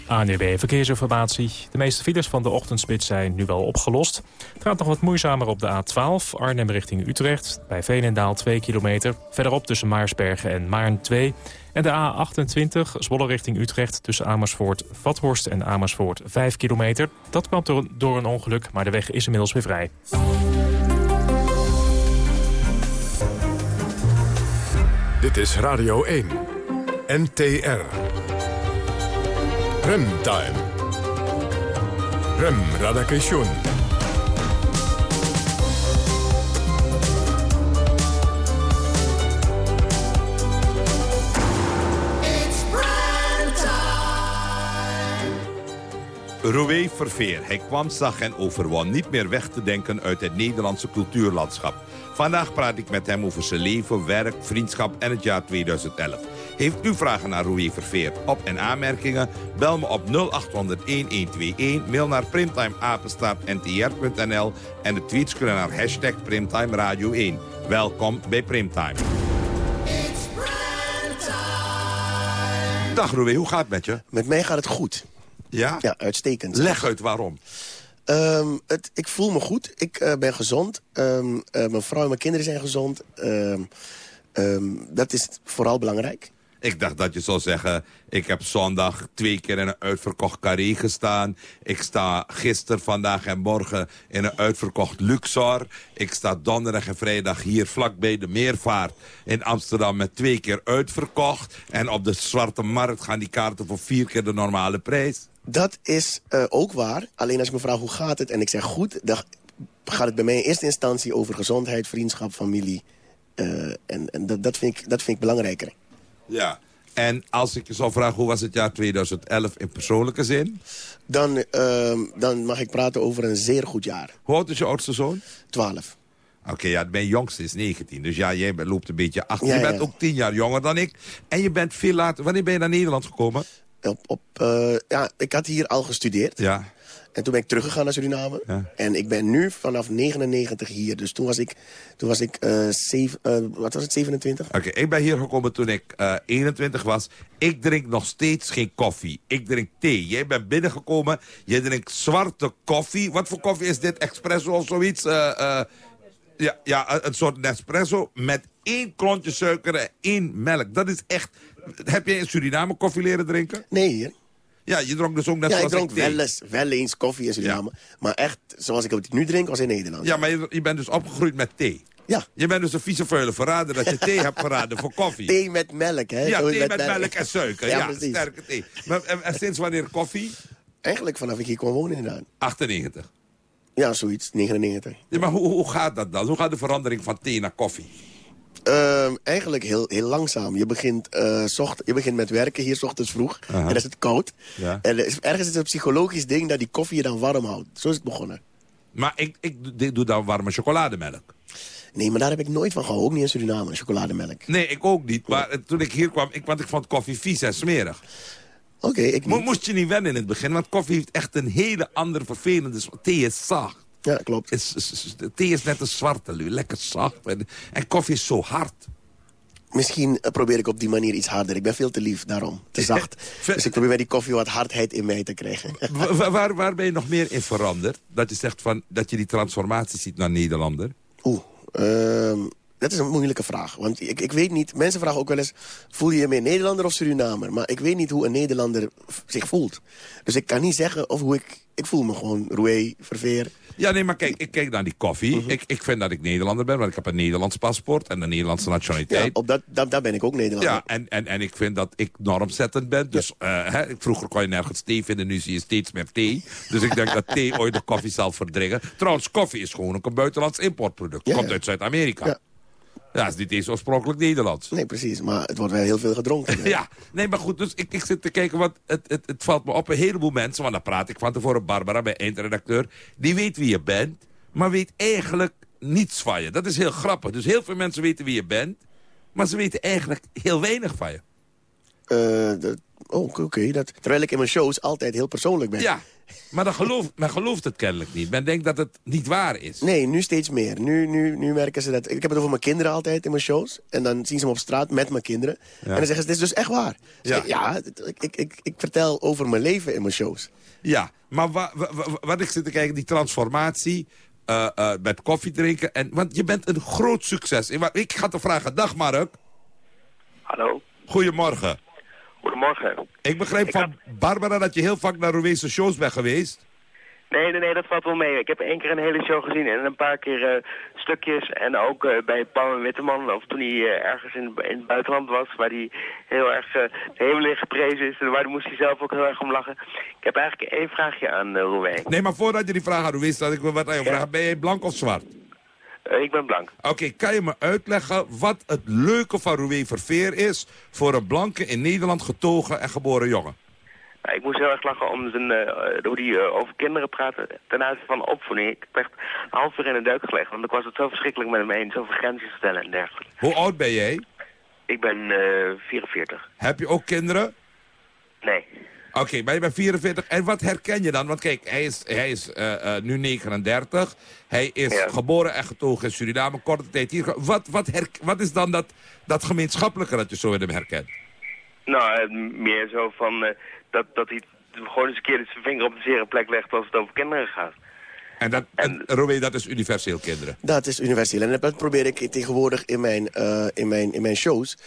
ANUB Verkeersinformatie. De meeste files van de ochtendspits zijn nu wel opgelost. Het gaat nog wat moeizamer op de A12, Arnhem richting Utrecht. Bij Veenendaal 2 kilometer. Verderop tussen Maarsbergen en Maarn 2. En de A28, Zwolle richting Utrecht tussen Amersfoort, Vathorst en Amersfoort 5 kilometer. Dat kwam door een ongeluk, maar de weg is inmiddels weer vrij. Dit is Radio 1, NTR. Remtime. Rem Radakation. Roué Verveer. Hij kwam, zag en overwon. Niet meer weg te denken uit het Nederlandse cultuurlandschap. Vandaag praat ik met hem over zijn leven, werk, vriendschap en het jaar 2011. Heeft u vragen naar Roué Verveer op- en aanmerkingen? Bel me op 0800-1121. Mail naar primtimeapenstaartntr.nl. En de tweets kunnen naar hashtag Primtime Radio 1. Welkom bij Primtime. Dag Roué, hoe gaat het met je? Met mij gaat het goed. Ja? Ja, uitstekend. Leg uit waarom. Ehm, het, ik voel me goed. Ik eh, ben gezond. Ehm, eh, mijn vrouw en mijn kinderen zijn gezond. Ehm, ehm, dat is vooral belangrijk. Ik dacht dat je zou zeggen... ik heb zondag twee keer in een uitverkocht carré gestaan. Ik sta gisteren, vandaag en morgen in een uitverkocht Luxor. Ik sta donderdag en vrijdag hier vlakbij de Meervaart in Amsterdam... met twee keer uitverkocht. En op de Zwarte Markt gaan die kaarten voor vier keer de normale prijs. Dat is eh, ook waar. Alleen als ik me vraag hoe gaat het en ik zeg goed... dan gaat het bij mij in eerste instantie over gezondheid, vriendschap, familie Eh, en en dat, dat, vind ik, dat vind ik belangrijker. Ja. En als ik je zou vragen, hoe was het jaar 2011 in persoonlijke zin? Dan, ehm, dan mag ik praten over een zeer goed jaar. Hoe oud is je oudste zoon? 12. Oké, ja, mijn jongste is 19. Dus ja, jij loopt een beetje achter. Ja, je bent ja. ook 10 jaar jonger dan ik. En je bent veel later... Wanneer ben je naar Nederland gekomen? Op, op, eh, ja, ik had hier al gestudeerd. Ja. En toen ben ik teruggegaan naar Suriname. Ja. En ik ben nu vanaf 99 hier. Dus toen was ik, toen was ik eh, zeven, eh, wat was het, 27? Oké, ik ben hier gekomen toen ik eh, 21 was. Ik drink nog steeds geen koffie. Ik drink thee. Jij bent binnengekomen. Je drinkt zwarte koffie. Wat voor koffie is dit? Espresso of zoiets? Eh, eh, ja, ja, een- een soort Nespresso met één klontje suiker en één melk. Dat is echt... Heb jij in Suriname koffie leren drinken? Nee, hier. Ja, je dronk dus ook net ja, ik zoals dronk thee. wel eens, wel eens koffie in Suriname. Maar echt, zoals ik het nu drink, was in Nederland. Ja, maar je, je bent dus opgegroeid met thee. Ja. Je bent dus een vieze vuile verrader dat je thee hebt verraden voor koffie. Thee met melk, hè? Ja, Zo thee met melk en suiker. Ja, precies. sterke thee. Maar, en, en sinds wanneer koffie? Eigenlijk vanaf ik hier kwam wonen inderdaad. 98. Ja, zoiets, 99. Ja, maar hoe, hoe gaat dat dan? Hoe gaat de verandering van thee naar koffie? Ehm, eigenlijk heel, heel langzaam. Je begint, eh, zocht, je begint met werken hier 's ochtends vroeg. En dan is het koud. Ja. En er is, ergens is het een psychologisch ding dat die koffie je dan warm houdt. Zo is het begonnen. Maar ik, ik, ik doe dan warme chocolademelk. Nee, maar daar heb ik nooit van gehouden. Ook niet in Suriname, chocolademelk. Nee, ik ook niet. Maar toen ik hier kwam, ik, want ik vond koffie vies en smerig. Oké, ik Mo- Moest je niet wennen in het begin, want koffie heeft echt een hele andere vervelende... Thee is zacht. Ja, klopt. Is- is- thee is net een zwarte, lu, lekker zacht. En, en koffie is zo hard. Misschien eh, probeer ik op die manier iets harder. Ik ben veel te lief, daarom. Te zacht. dus ik probeer bij die koffie wat hardheid in mij te krijgen. Wa- wa- waar, waar ben je nog meer in veranderd? Dat je zegt van, dat je die transformatie ziet naar Nederlander? Oeh, ehm, dat is een moeilijke vraag. Want ik, ik weet niet, mensen vragen ook wel eens... voel je je meer Nederlander of Surinamer? Maar ik weet niet hoe een Nederlander zich voelt. Dus ik kan niet zeggen of hoe ik... Ik voel me gewoon roué, verveer. Ja, nee, maar kijk, ik kijk naar die koffie. Mhm. ik, ik vind dat ik Nederlander ben, want ik heb een Nederlands paspoort en een Nederlandse nationaliteit. Ja, op dat, dat, daar ben ik ook Nederlander. Ja, en, en, en ik vind dat ik normzettend ben. Dus eh, hè, vroeger kon je nergens thee vinden, nu zie je steeds meer thee. Dus ik denk dat thee ooit de koffie zal verdringen. Trouwens, koffie is gewoon ook een buitenlands importproduct. Ja, Komt uit Zuid-Amerika. Ja. Ja. is oorspronkelijk Nederlands. Nee, precies. Maar het wordt wel heel veel gedronken. Ja, nee, maar goed, dus ik, ik zit te kijken, want het, het, het valt me op een heleboel mensen, want daar praat ik van tevoren, Barbara, bij eindredacteur, die weet wie je bent, maar weet eigenlijk niets van je. Dat is heel grappig. Dus heel veel mensen weten wie je bent, maar ze weten eigenlijk heel weinig van je. Eh, dat- oh, oké, dat terwijl ik in mijn shows altijd heel persoonlijk ben. Ja, maar dan gelooft, men gelooft het kennelijk niet. Men denkt dat het niet waar is. Nee, nu steeds meer. Nu, nu, nu merken ze dat... Ik heb het over mijn kinderen altijd in mijn shows. En dan zien ze me op straat met mijn kinderen. En dan zeggen ze, dit is dus echt waar. Ja. Ja, ja het- ik, ik, ik, ik vertel over mijn leven in mijn shows. Ja, maar wa, wa- wa- wat ik zit te kijken, die transformatie eh, eh, met koffie drinken. En, want je bent een groot succes. Ik- Ik ga te vragen, dag Mark. Hallo. Goedemorgen. Goedemorgen. Ik begrijp van Barbara dat je heel vaak naar Ruweese shows bent geweest. Nee, nee, nee, dat valt wel mee. Ik heb één keer een hele show gezien en een paar keer eh, stukjes. En ook eh, bij Paul en Witteman, of toen hij eh, ergens in, in het buitenland was, waar hij heel erg uh, de hemel in geprezen is. En waar moest hij zelf ook heel erg om lachen. Ik heb eigenlijk één vraagje aan uh. Nee, maar voordat je die vraag aan Ruwees stelt, ik wil wat aan je vragen. Ben je blank of zwart? Uh, ik ben blank. Oké, kan je me uitleggen wat het leuke van Rouwé Verveer is... voor een blanke in Nederland getogen en geboren jongen? Nou, ik moest heel erg lachen om zijn, uh, hoe hij uh, over kinderen praatte ten aanzien van opvoeding. Ik heb echt een half uur in de duik gelegen, want ik was het zo verschrikkelijk met hem eens, zoveel grenzen stellen en dergelijke. Hoe oud ben jij? Ik ben uh, 44. Heb je ook kinderen? Nee. Oké, okay, maar je bent 44. En wat herken je dan? Want kijk, hij is, hij is uh, nu 39. Hij is ja. geboren en getogen in Suriname, korte tijd hier. Wat, wat, wat is dan dat, dat gemeenschappelijke dat je zo in hem herkent? Nou, meer zo van dat, dat hij gewoon eens een keer zijn vinger op de zere plek legt als het over kinderen gaat. En, dat, en Robé, dat is universeel kinderen? Dat is universeel. En dat probeer ik tegenwoordig in mijn, uh, in mijn, in mijn shows.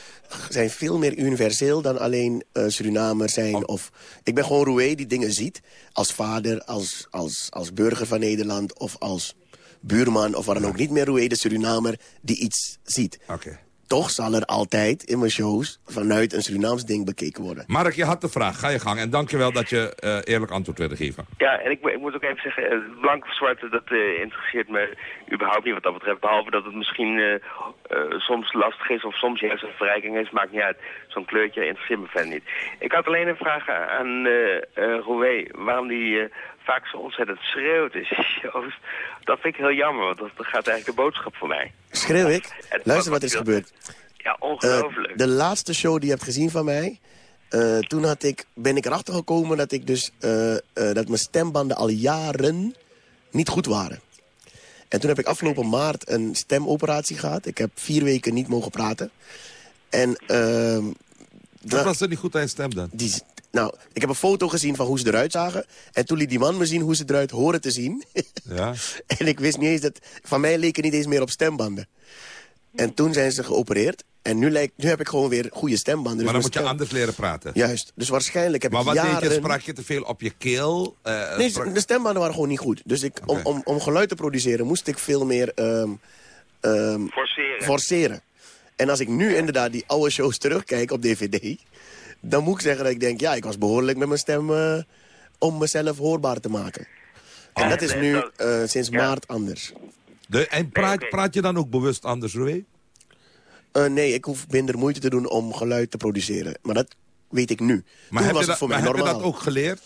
zijn veel meer universeel dan alleen uh, Surinamer zijn. Oh. Of, ik ben gewoon Roué die dingen ziet. Als vader, als, als, als burger van Nederland of als buurman of wat dan ook. Niet meer Roué, de Surinamer, die iets ziet. Oké. Okay. Toch zal er altijd in mijn shows vanuit een Surinaams ding bekeken worden. Mark, je had de vraag. Ga je gang. En dankjewel dat je eh, eerlijk antwoord wilde geven. Ja, en ik, ik moet ook even zeggen, eh, blank of zwart, dat eh, interesseert me überhaupt niet wat dat betreft. Behalve dat het misschien soms lastig is of soms juist een verrijking is, maakt niet uit. Zo'n kleurtje interesseert me verder niet. Ik had alleen een vraag aan eh eh Roué, waarom die eh, vaak zo ontzettend schreeuwt shows. Dat vind ik heel jammer, want dat, dat gaat eigenlijk de boodschap voor mij. Schreeuw ik? Luister wat er is gebeurd. Ja, Eh, ongelooflijk. de laatste show die je hebt gezien van mij... eh, toen had ik, ben ik erachter gekomen dat, ik dus, eh, eh, dat mijn stembanden al jaren niet goed waren. En toen heb ik afgelopen maart een stemoperatie gehad. Ik heb vier weken niet mogen praten. En... ehm, Wat was er niet goed aan je stem dan? Die, nou, ik heb een foto gezien van hoe ze eruit zagen. En toen liet die man me zien hoe ze eruit horen te zien. Ja. en ik wist niet eens dat... Van mij leken niet eens meer op stembanden. En toen zijn ze geopereerd. En nu, lijkt, nu heb ik gewoon weer goede stembanden. Dus maar dan mijn moet je stem- anders leren praten. Juist. Dus waarschijnlijk heb Maar ik wat jaren... deed je? Sprak je te veel op je keel? Eh, Nee, sprak- de stembanden waren gewoon niet goed. Dus ik, om, om, om geluid te produceren moest ik veel meer ehm, ehm, Forceren. forceren. En als ik nu inderdaad die oude shows terugkijk op DVD... dan moet ik zeggen dat ik denk... ja, ik was behoorlijk met mijn stem eh, om mezelf hoorbaar te maken. En dat is nu eh, sinds maart anders. De, en praat, praat je dan ook bewust anders, Roué? Eh, nee, ik hoef minder moeite te doen om geluid te produceren. Maar dat weet ik nu. Maar Toen heb, was je, het dat, voor maar mij heb je normaal. dat ook geleerd?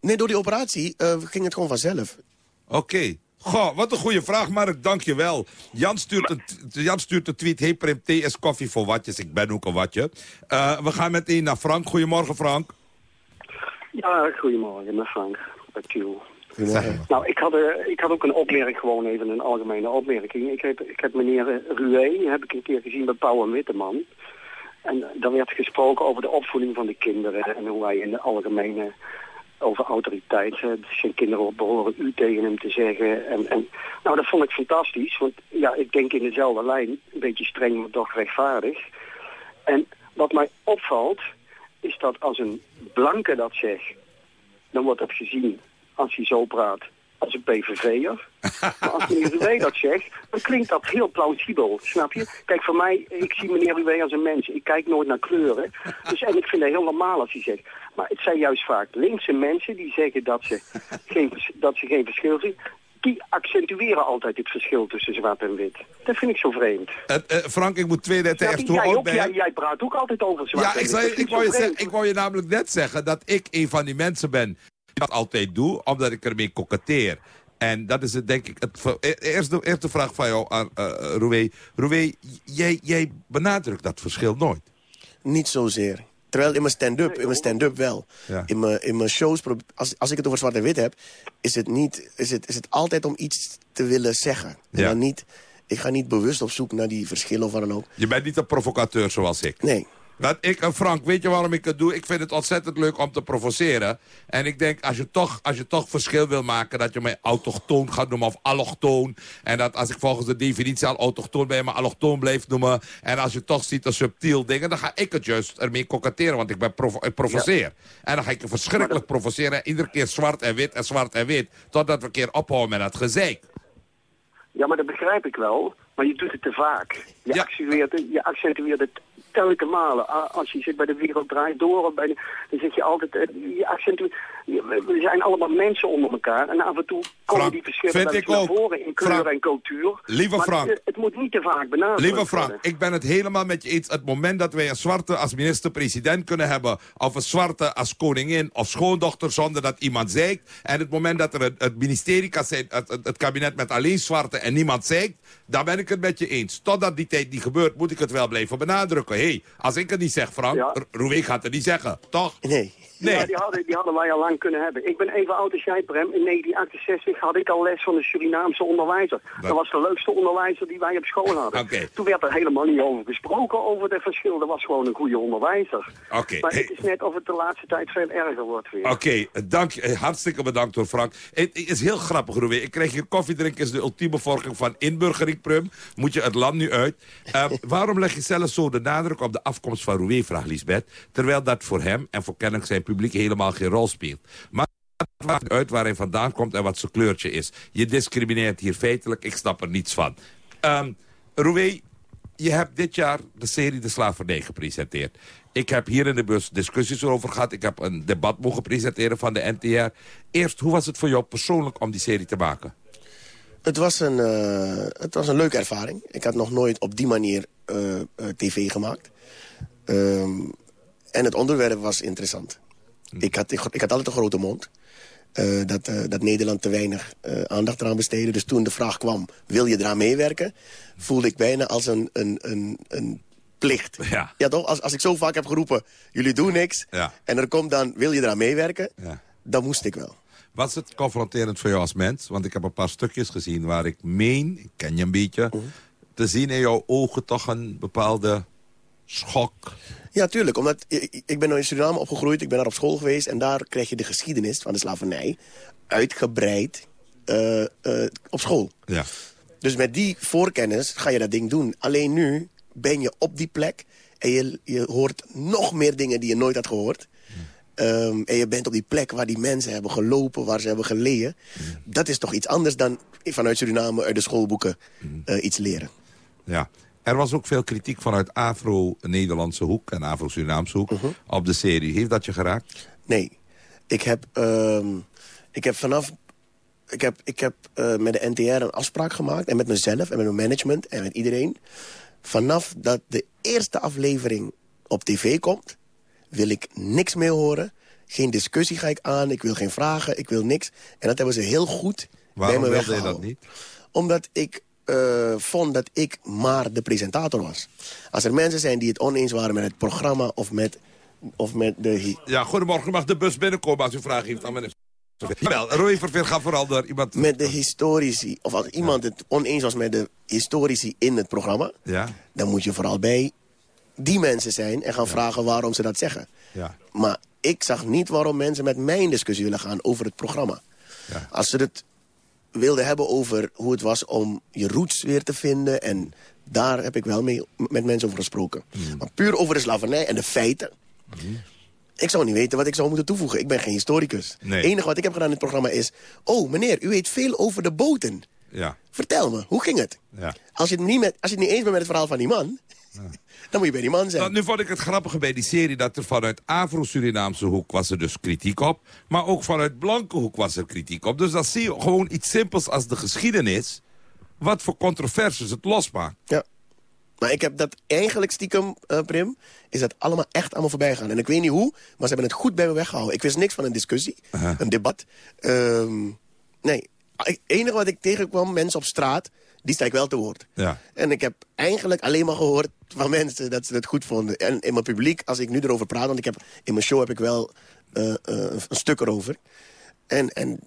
Nee, door die operatie eh, ging het gewoon vanzelf. Oké. Goh, wat een goede vraag, Mark. Dank je wel. Jan stuurt een, Jan stuurt een tweet. Hey Prim, thee is koffie voor watjes. Ik ben ook een watje. Eh, we gaan meteen naar Frank. Goedemorgen, Frank. Ja, goedemorgen, met Frank. Tiel. Nou, ik had, eh, ik had ook een opmerking, gewoon even een algemene opmerking. Ik heb, ik heb meneer Rué, heb ik een keer gezien bij Pauw en Witteman. En daar werd gesproken over de opvoeding van de kinderen en hoe wij in de algemene over autoriteit, eh, zijn kinderen behoren u tegen hem te zeggen. En, en, nou, dat vond ik fantastisch, want ja, ik denk in dezelfde lijn, een beetje streng, maar toch rechtvaardig. En wat mij opvalt, is dat als een blanke dat zegt, dan wordt dat gezien als hij zo praat als een PVV'er. Maar als meneer Ruwe dat zegt, dan klinkt dat heel plausibel, snap je? Kijk, voor mij, ik zie meneer Ruwe als een mens. Ik kijk nooit naar kleuren. Dus, en ik vind het heel normaal als hij zegt. Maar het zijn juist vaak linkse mensen die zeggen dat ze geen, dat ze geen verschil zien. Die accentueren altijd het verschil tussen zwart en wit. Dat vind ik zo vreemd. Eh, eh, Frank, ik moet twee Snap echt jij, ook, jij, jij praat ook altijd over zwart Ja, en ik, wit. vind ik, wou je zeggen, ik wou je namelijk net zeggen dat ik een van die mensen ben dat altijd doe, omdat ik ermee koketteer. En dat is het, denk ik, het, ver- e- eerste, eerste vraag van jou aan uh, Roué. Roué, jij, jij benadrukt dat verschil nooit. Niet zozeer. Terwijl in mijn stand-up, in mijn stand-up wel. Ja. In, mijn, in mijn shows, als, als ik het over zwart en wit heb... is het, niet, is het, is het altijd om iets te willen zeggen. En Ja. dan niet, ik ga niet bewust op zoek naar die verschillen of wat dan ook. Je bent niet een provocateur zoals ik. Nee. Want ik, eh, Frank, weet je waarom ik het doe? Ik vind het ontzettend leuk om te provoceren. En ik denk, als je toch, als je toch verschil wil maken... dat je mij autochtoon gaat noemen of allochtoon. En dat als ik volgens de definitie al autochtoon ben... maar allochtoon blijft noemen. En als je toch ziet een subtiel ding... dan ga ik het juist ermee koketteren. Want ik, ben provo ik provoceer. En dan ga ik je verschrikkelijk provoceren. En iedere keer zwart en wit en zwart en wit. Totdat we een keer ophouden met dat gezeik. Ja, maar dat begrijp ik wel. Maar je doet het te vaak. Je, accentueert, het, je accentueert het telkens malen. Als je zit bij de wereld draait door, of bij de, dan zit je altijd... Je accentueert, we we zijn allemaal mensen onder elkaar. En af en toe komen die verschillen vind wel eens ik naar ook. voren in kleur Frank, en cultuur. lieve Maar Frank. Het, het moet niet te vaak benadrukt Lieve Frank, worden. ik ben het helemaal met je eens. Het moment dat wij een zwarte als minister-president kunnen hebben... of een zwarte als koningin of schoondochter zonder dat iemand zeikt... en het moment dat er het, het ministerie kan zijn... Het, het, het kabinet met alleen zwarte en niemand zeikt... dan ben ik het met je eens. Totdat die tijd niet gebeurt, moet ik het wel blijven benadrukken. Hé, hey, als ik het niet zeg, Frank, Ja. ja. Roué gaat het niet zeggen, toch? Nee. Nee. Ja, die hadden, die hadden wij al lang kunnen hebben. Ik ben even oud als jij, Prem. In 1968 had ik al les van een Surinaamse onderwijzer. Dat was de leukste onderwijzer die wij op school hadden. Toen werd er helemaal niet over gesproken, over het verschil. Dat was gewoon een goede onderwijzer. Maar hey. het is net of het de laatste tijd veel erger wordt weer. Oké, dank je. Eh, Hartstikke bedankt hoor, Frank. Het is heel grappig, Roué. Ik krijg hier koffiedrinken is de ultieme vorking van inburgering, Prum. Moet je het land nu uit. Eh, waarom leg je zelf zo de nadruk op de afkomst van Roué, vraagt Lisbeth. Terwijl dat voor hem en voor kennelijk zijn publiek helemaal geen rol speelt. Maar maakt uit waar hij vandaan komt en wat zijn kleurtje is. Je discrimineert hier feitelijk, ik snap er niets van. Um, Roué, je hebt dit jaar de serie De Slavernij gepresenteerd. Ik heb hier in de bus discussies erover gehad. Ik heb een debat mogen presenteren van de NTR. Eerst, hoe was het voor jou persoonlijk om die serie te maken? Het was een, eh, het was een leuke ervaring. Ik had nog nooit op die manier eh, eh, tv gemaakt. Ehm, en het onderwerp was interessant. Ik, had, ik, ik had altijd een grote mond. Eh, dat, eh, dat Nederland te weinig eh, aandacht eraan besteedde. Dus toen de vraag kwam, wil je eraan meewerken? Voelde ik bijna als een, een, een, een plicht. Ja. ja toch? Als, als ik zo vaak heb geroepen, jullie doen niks... Ja. en er komt dan, wil je eraan meewerken? Ja. Dan moest ik wel. Was het confronterend voor jou als mens? Want ik heb een paar stukjes gezien waar ik meen, ik ken je een beetje... te zien in jouw ogen toch een bepaalde schok. Ja, tuurlijk. Omdat ik, ik ben in Suriname opgegroeid, ik ben daar op school geweest... en daar krijg je de geschiedenis van de slavernij uitgebreid eh, eh, op school. Ja. Dus met die voorkennis ga je dat ding doen. Alleen nu ben je op die plek en je, je hoort nog meer dingen die je nooit had gehoord. Ehm, en je bent op die plek waar die mensen hebben gelopen, waar ze hebben geleden. Dat is toch iets anders dan vanuit Suriname uit de schoolboeken eh, iets leren. Ja. Er was ook veel kritiek vanuit Afro-Nederlandse hoek en Afro-Surinaamse hoek op de serie. Heeft dat je geraakt? Nee. Ik heb, ehm, ik heb vanaf... Ik heb, ik heb eh, met de NTR een afspraak gemaakt. En met mezelf en met mijn management en met iedereen. Vanaf dat de eerste aflevering op tv komt... wil ik niks meer horen. Geen discussie ga ik aan. Ik wil geen vragen. Ik wil niks. En dat hebben ze heel goed Waarom bij me wilde je weggehaald. dat niet? Omdat ik eh, vond dat ik maar de presentator was. Als er mensen zijn die het oneens waren met het programma... of met, of met de... Ja, goedemorgen. Mag de bus binnenkomen als u vragen heeft aan meneer... Jawel, Roy Verveer gaat vooral door iemand... met de historici, of als iemand het oneens was met de historici in het programma... Ja, dan moet je vooral bij die mensen zijn en gaan vragen waarom ze dat zeggen. ja. Maar ik zag niet waarom mensen met mij in discussie willen gaan over het programma. Als ze het wilden hebben over hoe het was om je roots weer te vinden... en daar heb ik wel mee, met mensen over gesproken. Mm. Maar puur over de slavernij en de feiten... Ik zou niet weten wat ik zou moeten toevoegen. Ik ben geen historicus. Nee. Het enige wat ik heb gedaan in het programma is... oh, meneer, u weet veel over de boten. Ja, Vertel me, hoe ging het? ja. Als je het niet, met, als je het niet eens bent met het verhaal van die man... dan moet je bij die man zijn. Nou, nu vond ik het grappige bij die serie dat er vanuit Afro-Surinaamse hoek was er dus kritiek op. Maar ook vanuit blanke hoek was er kritiek op. Dus dan zie je gewoon iets simpels als de geschiedenis. Wat voor controversies het losmaakt. Ja. Maar ik heb dat eigenlijk stiekem, eh, Prim, is dat allemaal echt allemaal voorbij gegaan. En ik weet niet hoe, maar ze hebben het goed bij me weggehouden. Ik wist niks van een discussie, een debat. Ehm, nee, het enige wat ik tegenkwam, mensen op straat, die sta ik wel te woord. Ja. En ik heb eigenlijk alleen maar gehoord van mensen dat ze het goed vonden. En in mijn publiek, als ik nu erover praat, want ik heb, in mijn show heb ik wel eh, eh, een stuk erover. En, en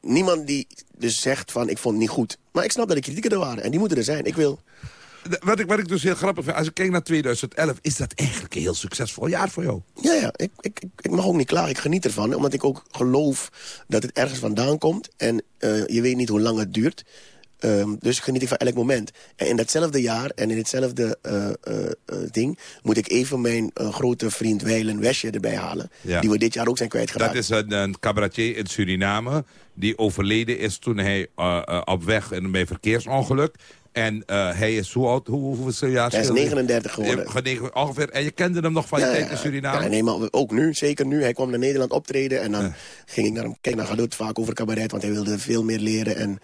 niemand die dus zegt van, ik vond het niet goed. Maar ik snap dat er kritieken er waren en die moeten er zijn. Ik wil... Wat ik, wat ik dus heel grappig vind, als ik kijk naar 2011... is dat eigenlijk een heel succesvol jaar voor jou. Ja, ja ik, ik, ik- mag ook niet klagen. Ik geniet ervan, omdat ik ook geloof dat het ergens vandaan komt. En eh, je weet niet hoe lang het duurt. Ehm, dus geniet ik van elk moment. En in datzelfde jaar en in hetzelfde eh, eh, eh, ding... moet ik even mijn grote vriend Weilen Wesje erbij halen. Ja. Die we dit jaar ook zijn kwijtgeraakt. Dat is een, een cabaretier in Suriname... die overleden is toen hij op weg in bij verkeersongeluk... En eh, hij is hoe oud? Hoe, hoeveel jaar? Hij is 39 geworden. Genegen- Ongeveer. En je kende hem nog van je tijd in Suriname? Ja, nee, maar ook nu, zeker nu. Hij kwam naar Nederland optreden en dan ging ik naar hem kijken. Dan gaat het vaak over cabaret, want hij wilde veel meer leren. En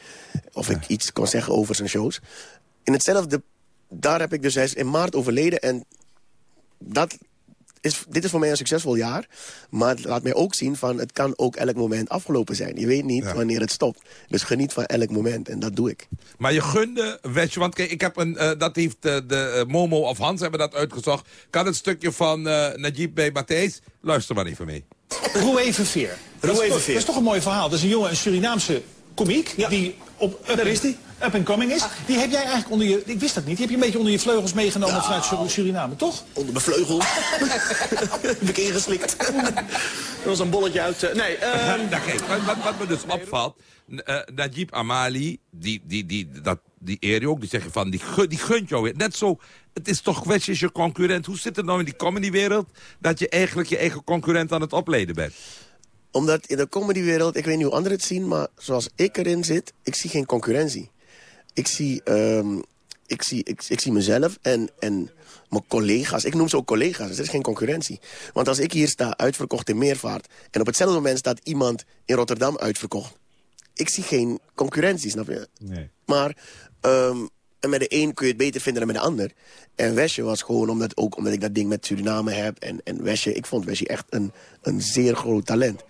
of ik iets kon zeggen over zijn shows. In hetzelfde, daar heb ik dus, hij is in maart overleden. En dat is, dit is voor mij een succesvol jaar. Maar het laat mij ook zien van, het kan ook elk moment afgelopen zijn. Je weet niet wanneer het stopt. Dus geniet van elk moment en dat doe ik. Maar je gunde Wetje, want kijk, ik heb een, eh, dat heeft eh, de eh, Momo of Hans hebben dat uitgezocht. Kan het stukje van Najib bij Matthijs? Luister maar even mee. Dat, is Roué toch- Verveer. dat is toch een mooi verhaal. Dat is een jongen, een Surinaamse komiek. Die op up, Daar is die. Up and coming is. Die heb jij eigenlijk onder je... Ik wist dat niet. Die heb je een beetje onder je vleugels meegenomen vanuit Sur- Suriname, toch? Onder mijn vleugel. heb ik ingeslikt. Dat was een bolletje uit... eh, nee, ehm, nou, kijk, wat, wat, wat me dus opvalt... eh Najib Amali, die, die, die, dat, die eer je ook. Die zeggen van, die, gun- die gunt jou weer. Net zo, het is toch kwestie je concurrent. Hoe zit het nou in die comedywereld... dat je eigenlijk je eigen concurrent aan het opleiden bent? Omdat in de comedywereld, ik weet niet hoe anderen het zien... maar zoals ik erin zit, ik zie geen concurrentie. Ik zie, ehm, ik, zie, ik, ik zie mezelf en, en mijn collega's. Ik noem ze ook collega's, dus er is geen concurrentie. Want als ik hier sta, uitverkocht in Meervaart... en op hetzelfde moment staat iemand in Rotterdam uitverkocht... ik zie geen concurrentie, snap je? Nee. Maar ehm, en met de een kun je het beter vinden dan met de ander. En Wesje was gewoon omdat, ook omdat ik dat ding met Suriname heb. En, en Wesje, ik vond Wesje echt een, een zeer groot talent.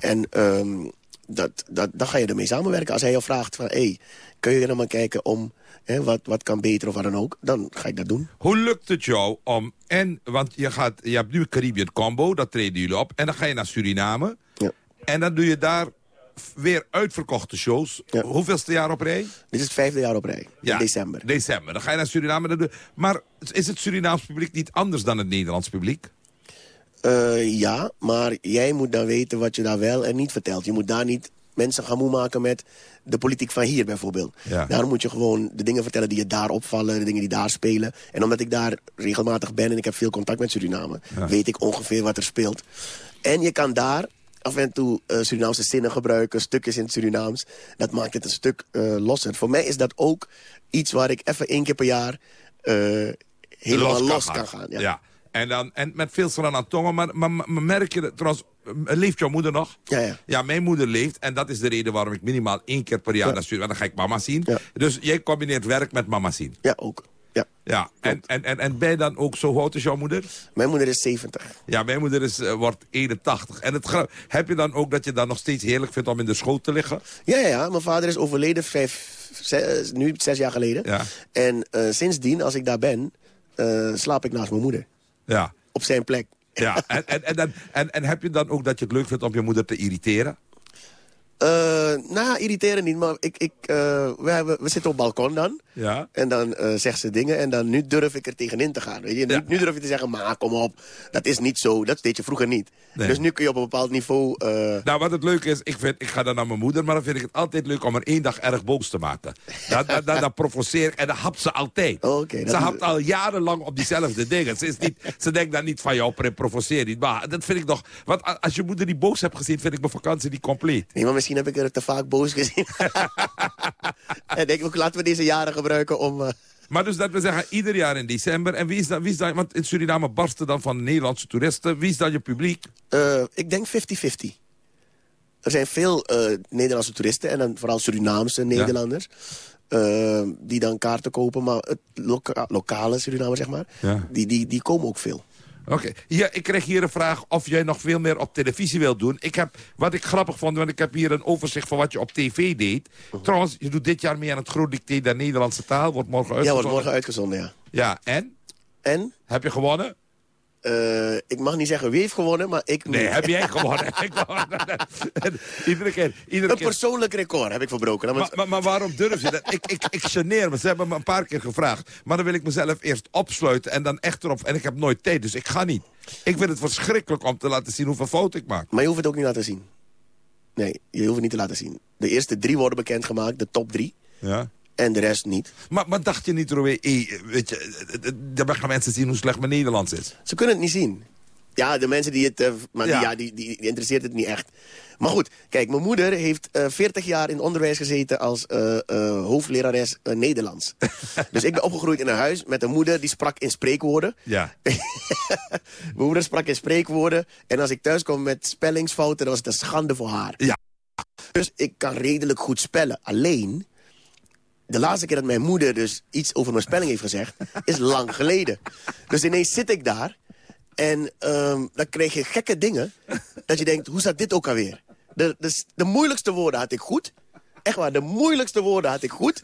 En ehm, dat, dat, dan ga je ermee samenwerken. Als hij jou vraagt van, hey, kun je er maar kijken om... Hè, wat, wat kan beter of wat dan ook, dan ga ik dat doen. Hoe lukt het jou om... En, want je, gaat, je hebt nu Caribbean Combo, dat treden jullie op. En dan ga je naar Suriname. Ja. En dan doe je daar weer uitverkochte shows. Hoeveelste jaar op rij? Dit is het vijfde jaar op rij, in december. December. Dan ga je naar Suriname. Maar is het Surinaams publiek niet anders dan het Nederlands publiek? Eh, ja, maar jij moet dan weten wat je daar wel en niet vertelt. Je moet daar niet mensen gaan moe maken met de politiek van hier bijvoorbeeld. Ja. Daarom moet je gewoon de dingen vertellen die je daar opvallen, de dingen die daar spelen. En omdat ik daar regelmatig ben en ik heb veel contact met Suriname, Ja. weet ik ongeveer wat er speelt. En je kan daar af en toe eh, Surinaamse zinnen gebruiken, stukjes in het Surinaams. Dat maakt het een stuk eh, losser. Voor mij is dat ook iets waar ik even één keer per jaar eh, helemaal los, kan gaan. Ja. En, dan, en met veel strand aan tongen. Maar, maar, maar merk je, trouwens, leeft jouw moeder nog? Ja, ja. Ja, mijn moeder leeft. En dat is de reden waarom ik minimaal één keer per jaar Ja. naar Suriname... Dan ga ik mama zien. Dus jij combineert werk met mama zien. Ja, ook. Ja. Ja, en, en, en, en ben je dan ook zo oud is jouw moeder? Mijn moeder is 70. Ja, mijn moeder is, eh, wordt 81. En het, heb je dan ook dat je dan nog steeds heerlijk vindt om in de schoot te liggen? Ja, ja, ja. Mijn vader is overleden vijf, zes, nu zes jaar geleden. Ja. En eh, sindsdien, als ik daar ben, eh, slaap ik naast mijn moeder. Ja. Op zijn plek. Ja, en, en, en, dan, en, en heb je dan ook dat je het leuk vindt om je moeder te irriteren? Eh, nou, irriteren niet, maar ik, ik, we, hebben, we zitten op het balkon dan. Ja. En dan eh, zegt ze dingen en dan nu durf ik er tegenin te gaan. Weet je? Nu, nu durf je te zeggen, maar kom op, dat is niet zo. Dat deed je vroeger niet. Nee. Dus nu kun je op een bepaald niveau... eh, Nou, wat het leuke is, ik, vind, ik ga dan naar mijn moeder... maar dan vind ik het altijd leuk om er één dag erg boos te maken. Dat, dat, dat, dat provoceer ik en dan hapt ze altijd. dat ze hapt al jarenlang op diezelfde dingen. Ze, is niet, ze denkt dan niet van, jou provoceer niet. Maar dat vind ik nog... Want als je moeder die boos hebt gezien, vind ik mijn vakantie niet compleet. Nee, maar misschien heb ik er te vaak boos gezien. en denk ik ook, laten we deze jaren gebruiken om... eh, Maar dus dat we zeggen, ieder jaar in december. En wie is dan, wie is dan want in Suriname barsten dan van Nederlandse toeristen. Wie is dan je publiek? Eh, ik denk 50-50. Er zijn veel eh, Nederlandse toeristen en dan vooral Surinaamse Nederlanders. die dan kaarten kopen, maar het loka- lokale Suriname, zeg maar, Ja. die, die, die komen ook veel. Oké, ja, ik kreeg hier een vraag of jij nog veel meer op televisie wilt doen. Ik heb, wat ik grappig vond, want ik heb hier een overzicht van wat je op tv deed. Mhm. Trouwens, je doet dit jaar mee aan het groot dicté der Nederlandse taal. Wordt morgen Ja, uitgezonden. wordt morgen uitgezonden, ja. Ja, en? En? Heb je gewonnen? Eh, ik mag niet zeggen wie heeft gewonnen, maar ik Nee, niet. heb jij gewonnen? Iedere keer. Iedere Een keer. persoonlijk record heb ik verbroken. Maar, maar, maar waarom durf je dat? Ik, ik, ik geneer me. Ze hebben me een paar keer gevraagd. Maar dan wil ik mezelf eerst opsluiten en dan echt erop. En ik heb nooit tijd, dus ik ga niet. Ik vind het verschrikkelijk om te laten zien hoeveel fouten ik maak. Maar je hoeft het ook niet laten zien. Nee, je hoeft het niet te laten zien. De eerste drie worden bekendgemaakt, de top drie. Ja. En de rest niet. Maar, maar dacht je niet, Roé, eh, weet je, eh, eh, dan gaan mensen zien hoe slecht mijn Nederlands is. Ze kunnen het niet zien. Ja, de mensen die het... maar Ja. Die, ja, die, die, die interesseert het niet echt. Maar goed, kijk, mijn moeder heeft eh 40 jaar in onderwijs gezeten als eh, hoofdlerares Nederlands. dus ik ben opgegroeid in een huis met een moeder die sprak in spreekwoorden. Ja. Mijn moeder sprak in spreekwoorden. En als ik thuis kwam met spellingsfouten, dan was het een schande voor haar. Ja. Dus ik kan redelijk goed spellen. Alleen, de laatste keer dat mijn moeder dus iets over mijn spelling heeft gezegd... is lang geleden. Dus ineens zit ik daar en ehm, dan krijg je gekke dingen... dat je denkt, hoe staat dit ook alweer? De, de, de moeilijkste woorden had ik goed. Echt waar, de moeilijkste woorden had ik goed.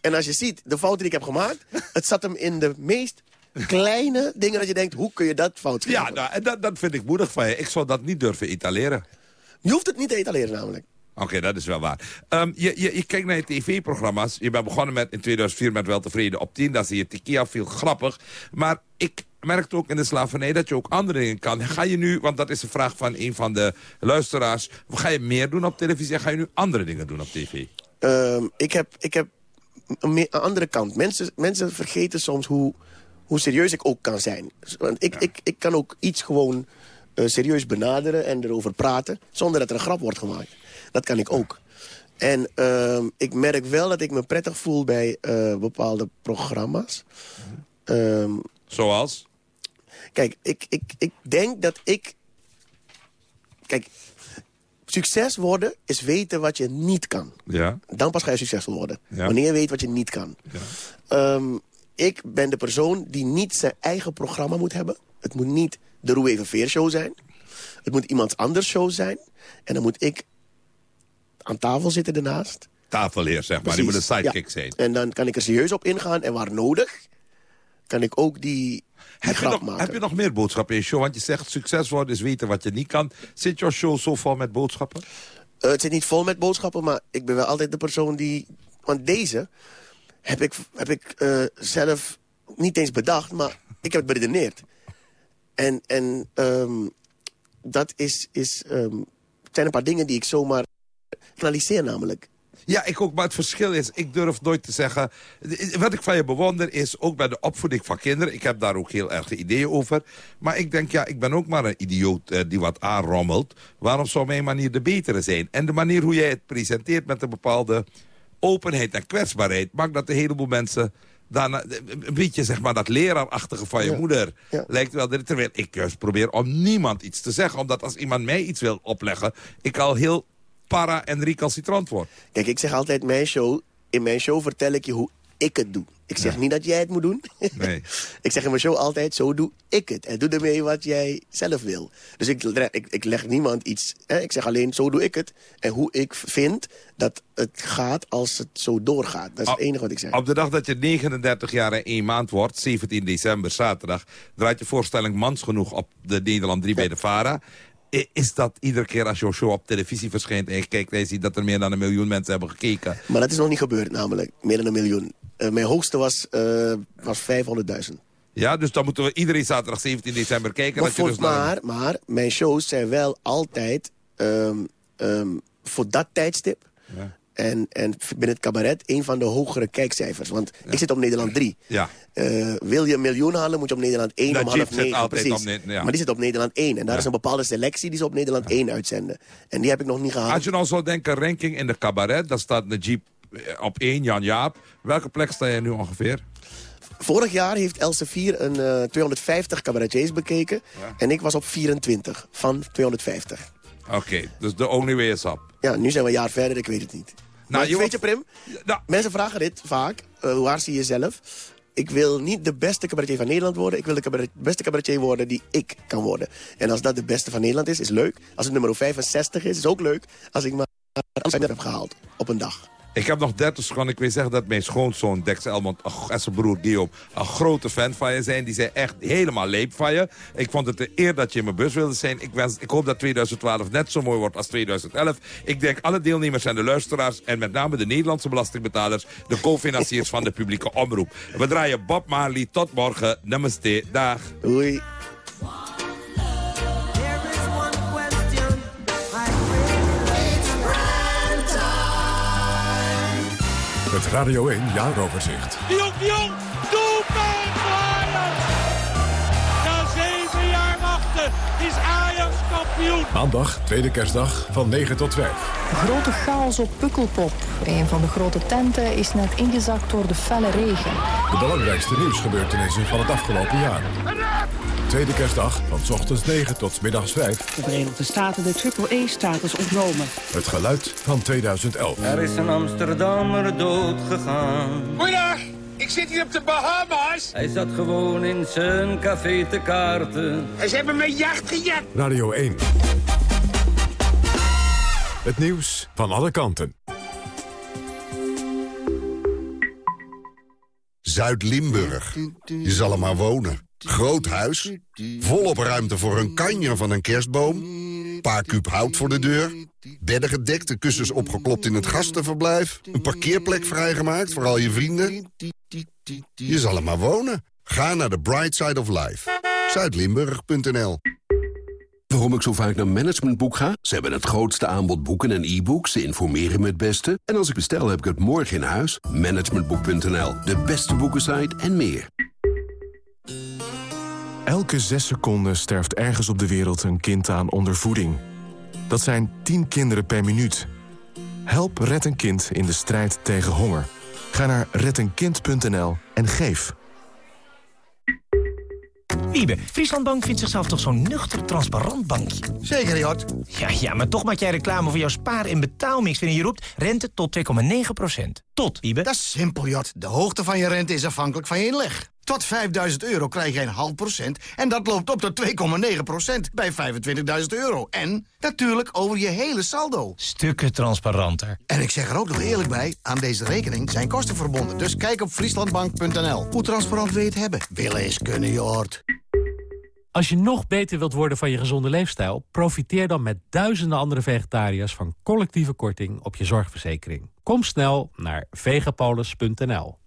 En als je ziet, de fouten die ik heb gemaakt... het zat hem in de meest kleine dingen dat je denkt... hoe kun je dat fout schrijven? Ja, nou, en dat, dat vind ik moedig van je. Ik zou dat niet durven etaleren. Je hoeft het niet te etaleren namelijk. Oké, dat is wel waar. Ehm, je, je, je kijkt naar je tv-programma's. Je bent begonnen met in 2004 met Wel Tevreden op 10. Dat is je Tequila veel grappig. Maar ik merkte ook in de slavernij dat je ook andere dingen kan. Ga je nu, want dat is een vraag van een van de luisteraars... ga je meer doen op televisie en ga je nu andere dingen doen op tv? Ehm, ik heb, ik heb een andere kant. Mensen, mensen vergeten soms hoe, hoe serieus ik ook kan zijn. Want ik, ik, ik kan ook iets gewoon eh, serieus benaderen en erover praten... zonder dat er een grap wordt gemaakt. Dat kan ik ook. En ehm, ik merk wel dat ik me prettig voel bij eh, bepaalde programma's. Ehm, Zoals? Kijk, ik, ik, ik denk dat ik... Kijk, succes worden is weten wat je niet kan. Ja. Dan pas ga je succesvol worden. Ja. Wanneer je weet wat je niet kan. Ehm, ik ben de persoon die niet zijn eigen programma moet hebben. Het moet niet de Roe Even Veer show zijn. Het moet iemand anders show zijn. En dan moet ik aan tafel zitten ernaast. Tafelheer, zeg maar. Die moet een Precies, sidekick ja. zijn. En dan kan ik er serieus op ingaan. En waar nodig, kan ik ook die, Heb je, nog, maken. heb je nog meer boodschappen in je show? Want je zegt succes worden is weten wat je niet kan. Zit jouw show zo vol met boodschappen? Eh, het zit niet vol met boodschappen, maar ik ben wel altijd de persoon die... Want deze heb ik, heb ik eh, zelf niet eens bedacht, maar ik heb het beredeneerd. En, en ehm, dat is, is, ehm, het zijn een paar dingen die ik zomaar analyseer namelijk. Ja, ik ook. Maar het verschil is, ik durf nooit te zeggen... Wat ik van je bewonder is, ook bij de opvoeding van kinderen... ik heb daar ook heel erg ideeën over. Maar ik denk, ja, ik ben ook maar een idioot eh, die wat aanrommelt. Waarom zou mijn manier de betere zijn? En de manier hoe jij het presenteert met een bepaalde openheid en kwetsbaarheid... maakt dat een heleboel mensen... Daarna, een beetje zeg maar dat leraarachtige van je Ja. moeder Ja. lijkt wel. Terwijl ik juist probeer om niemand iets te zeggen. Omdat als iemand mij iets wil opleggen... ik al heel para en recalcitrant word. Kijk, ik zeg altijd, mijn show, in mijn show vertel ik je hoe ik het doe. Ik zeg niet dat jij het moet doen. Nee. ik zeg in mijn show altijd, zo doe ik het. En doe ermee wat jij zelf wil. Dus ik, ik, ik leg niemand iets. Hè? Ik zeg alleen, zo doe ik het. En hoe ik vind dat het gaat als het zo doorgaat. Dat is het enige wat ik zeg. Op de dag dat je 39 jaar en 1 maand wordt, 17 december, zaterdag... draait je voorstelling Mans Genoeg op de Nederland 3 bij de VARA. Is dat iedere keer als jouw show op televisie verschijnt... en je kijkt en je ziet dat er meer dan een miljoen mensen hebben gekeken... Maar dat is nog niet gebeurd namelijk. Meer dan een miljoen. Eh, mijn hoogste was, eh, was 500.000. Ja, dus dan moeten we iedereen zaterdag 17 december kijken. Maar, dat je dus maar, maar mijn shows zijn wel altijd ehm, ehm, voor dat tijdstip... Ja. En, en binnen het cabaret een van de hogere kijkcijfers. Want ik zit op Nederland 3. Ja. Eh, wil je een miljoen halen, moet je op Nederland 1 om half zit 9. altijd precies. op Ne- ja. Maar die zit op Nederland 1. En daar is een bepaalde selectie die ze op Nederland 1 uitzenden. En die heb ik nog niet gehaald. Als je nou zou denken, ranking in de cabaret... dan staat Najib eh, op 1, Jan Jaap. Welke plek sta je nu ongeveer? Vorig jaar heeft Elsevier een eh, 250 cabaretiers bekeken. En ik was op 24 van 250. Oké, dus de only way is up. Ja, nu zijn we een jaar verder, ik weet het niet. Maar je weet je, Prim? Mensen vragen dit vaak. eh, waar zie je jezelf? Ik wil niet de beste cabaretier van Nederland worden. Ik wil de cabaret- beste cabaretier worden die ik kan worden. En als dat de beste van Nederland is, is leuk. Als het nummer 65 is, is ook leuk. Als ik maar heb gehaald op een dag. Ik heb nog 30 seconden. Ik wil zeggen dat mijn schoonzoon Dex Elmond en zijn broer Guillaume een grote fan van je zijn. Die zijn echt helemaal leep van je. Ik vond het een eer dat je in mijn bus wilde zijn. Ik, wens, ik hoop dat 2012 net zo mooi wordt als 2011. Ik denk alle deelnemers en de luisteraars en met name de Nederlandse belastingbetalers de co-financiers van de publieke omroep. We draaien Bob Marley. Tot morgen. Namaste. Dag. Doei. Het Radio 1 Jaaroverzicht. Jong, Jong, kampioen. Maandag, tweede kerstdag, van 9 tot 5. Grote chaos op Pukkelpop. Een van de grote tenten is net ingezakt door de felle regen. De belangrijkste nieuwsgebeurtenissen van het afgelopen jaar. Tweede kerstdag, van 's ochtends 9 tot middags 5. De Verenigde Staten de triple-E-status ontnomen. Het geluid van 2011. Er is een Amsterdammer dood gegaan. Goeiedag, ik zit hier op de Bahama's. Hij zat gewoon in zijn café te kaarten. En ze hebben mijn jacht gejat. Radio 1. Het nieuws van alle kanten. Zuid-Limburg. Je zal er maar wonen. Groot huis, volop ruimte voor een kanjer van een kerstboom... paar kuub hout voor de deur, bedden gedekt, de kussens opgeklopt in het gastenverblijf... een parkeerplek vrijgemaakt voor al je vrienden. Je zal er maar wonen. Ga naar de Bright Side of Life. Zuidlimburg.nl Waarom ik zo vaak naar Managementboek ga? Ze hebben het grootste aanbod boeken en e-books. Ze informeren me het beste. En als ik bestel, heb ik het morgen in huis. Managementboek.nl, de beste boekensite en meer. Elke zes seconden sterft ergens op de wereld een kind aan ondervoeding. Dat zijn 10 kinderen per minuut. Help Red een Kind in de strijd tegen honger. Ga naar reddenkind.nl en geef. Wiebe, Frieslandbank vindt zichzelf toch zo'n nuchter, transparant bankje? Zeker, Jort. Ja, ja, maar toch maak jij reclame voor jouw spaar- en betaalmix... wanneer je roept rente tot 2,9% Tot, Wiebe. Dat is simpel, Jort. De hoogte van je rente is afhankelijk van je inleg. Tot 5000 euro krijg je een half procent en dat loopt op tot 2,9 procent bij 25.000 euro. En natuurlijk over je hele saldo. Stukken transparanter. En ik zeg er ook nog eerlijk bij, aan deze rekening zijn kosten verbonden. Dus kijk op frieslandbank.nl. Hoe transparant wil je het hebben? Willen is kunnen, Jort. Als je nog beter wilt worden van je gezonde leefstijl... profiteer dan met duizenden andere vegetariërs... van collectieve korting op je zorgverzekering. Kom snel naar vegapolis.nl.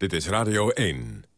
Dit is Radio 1.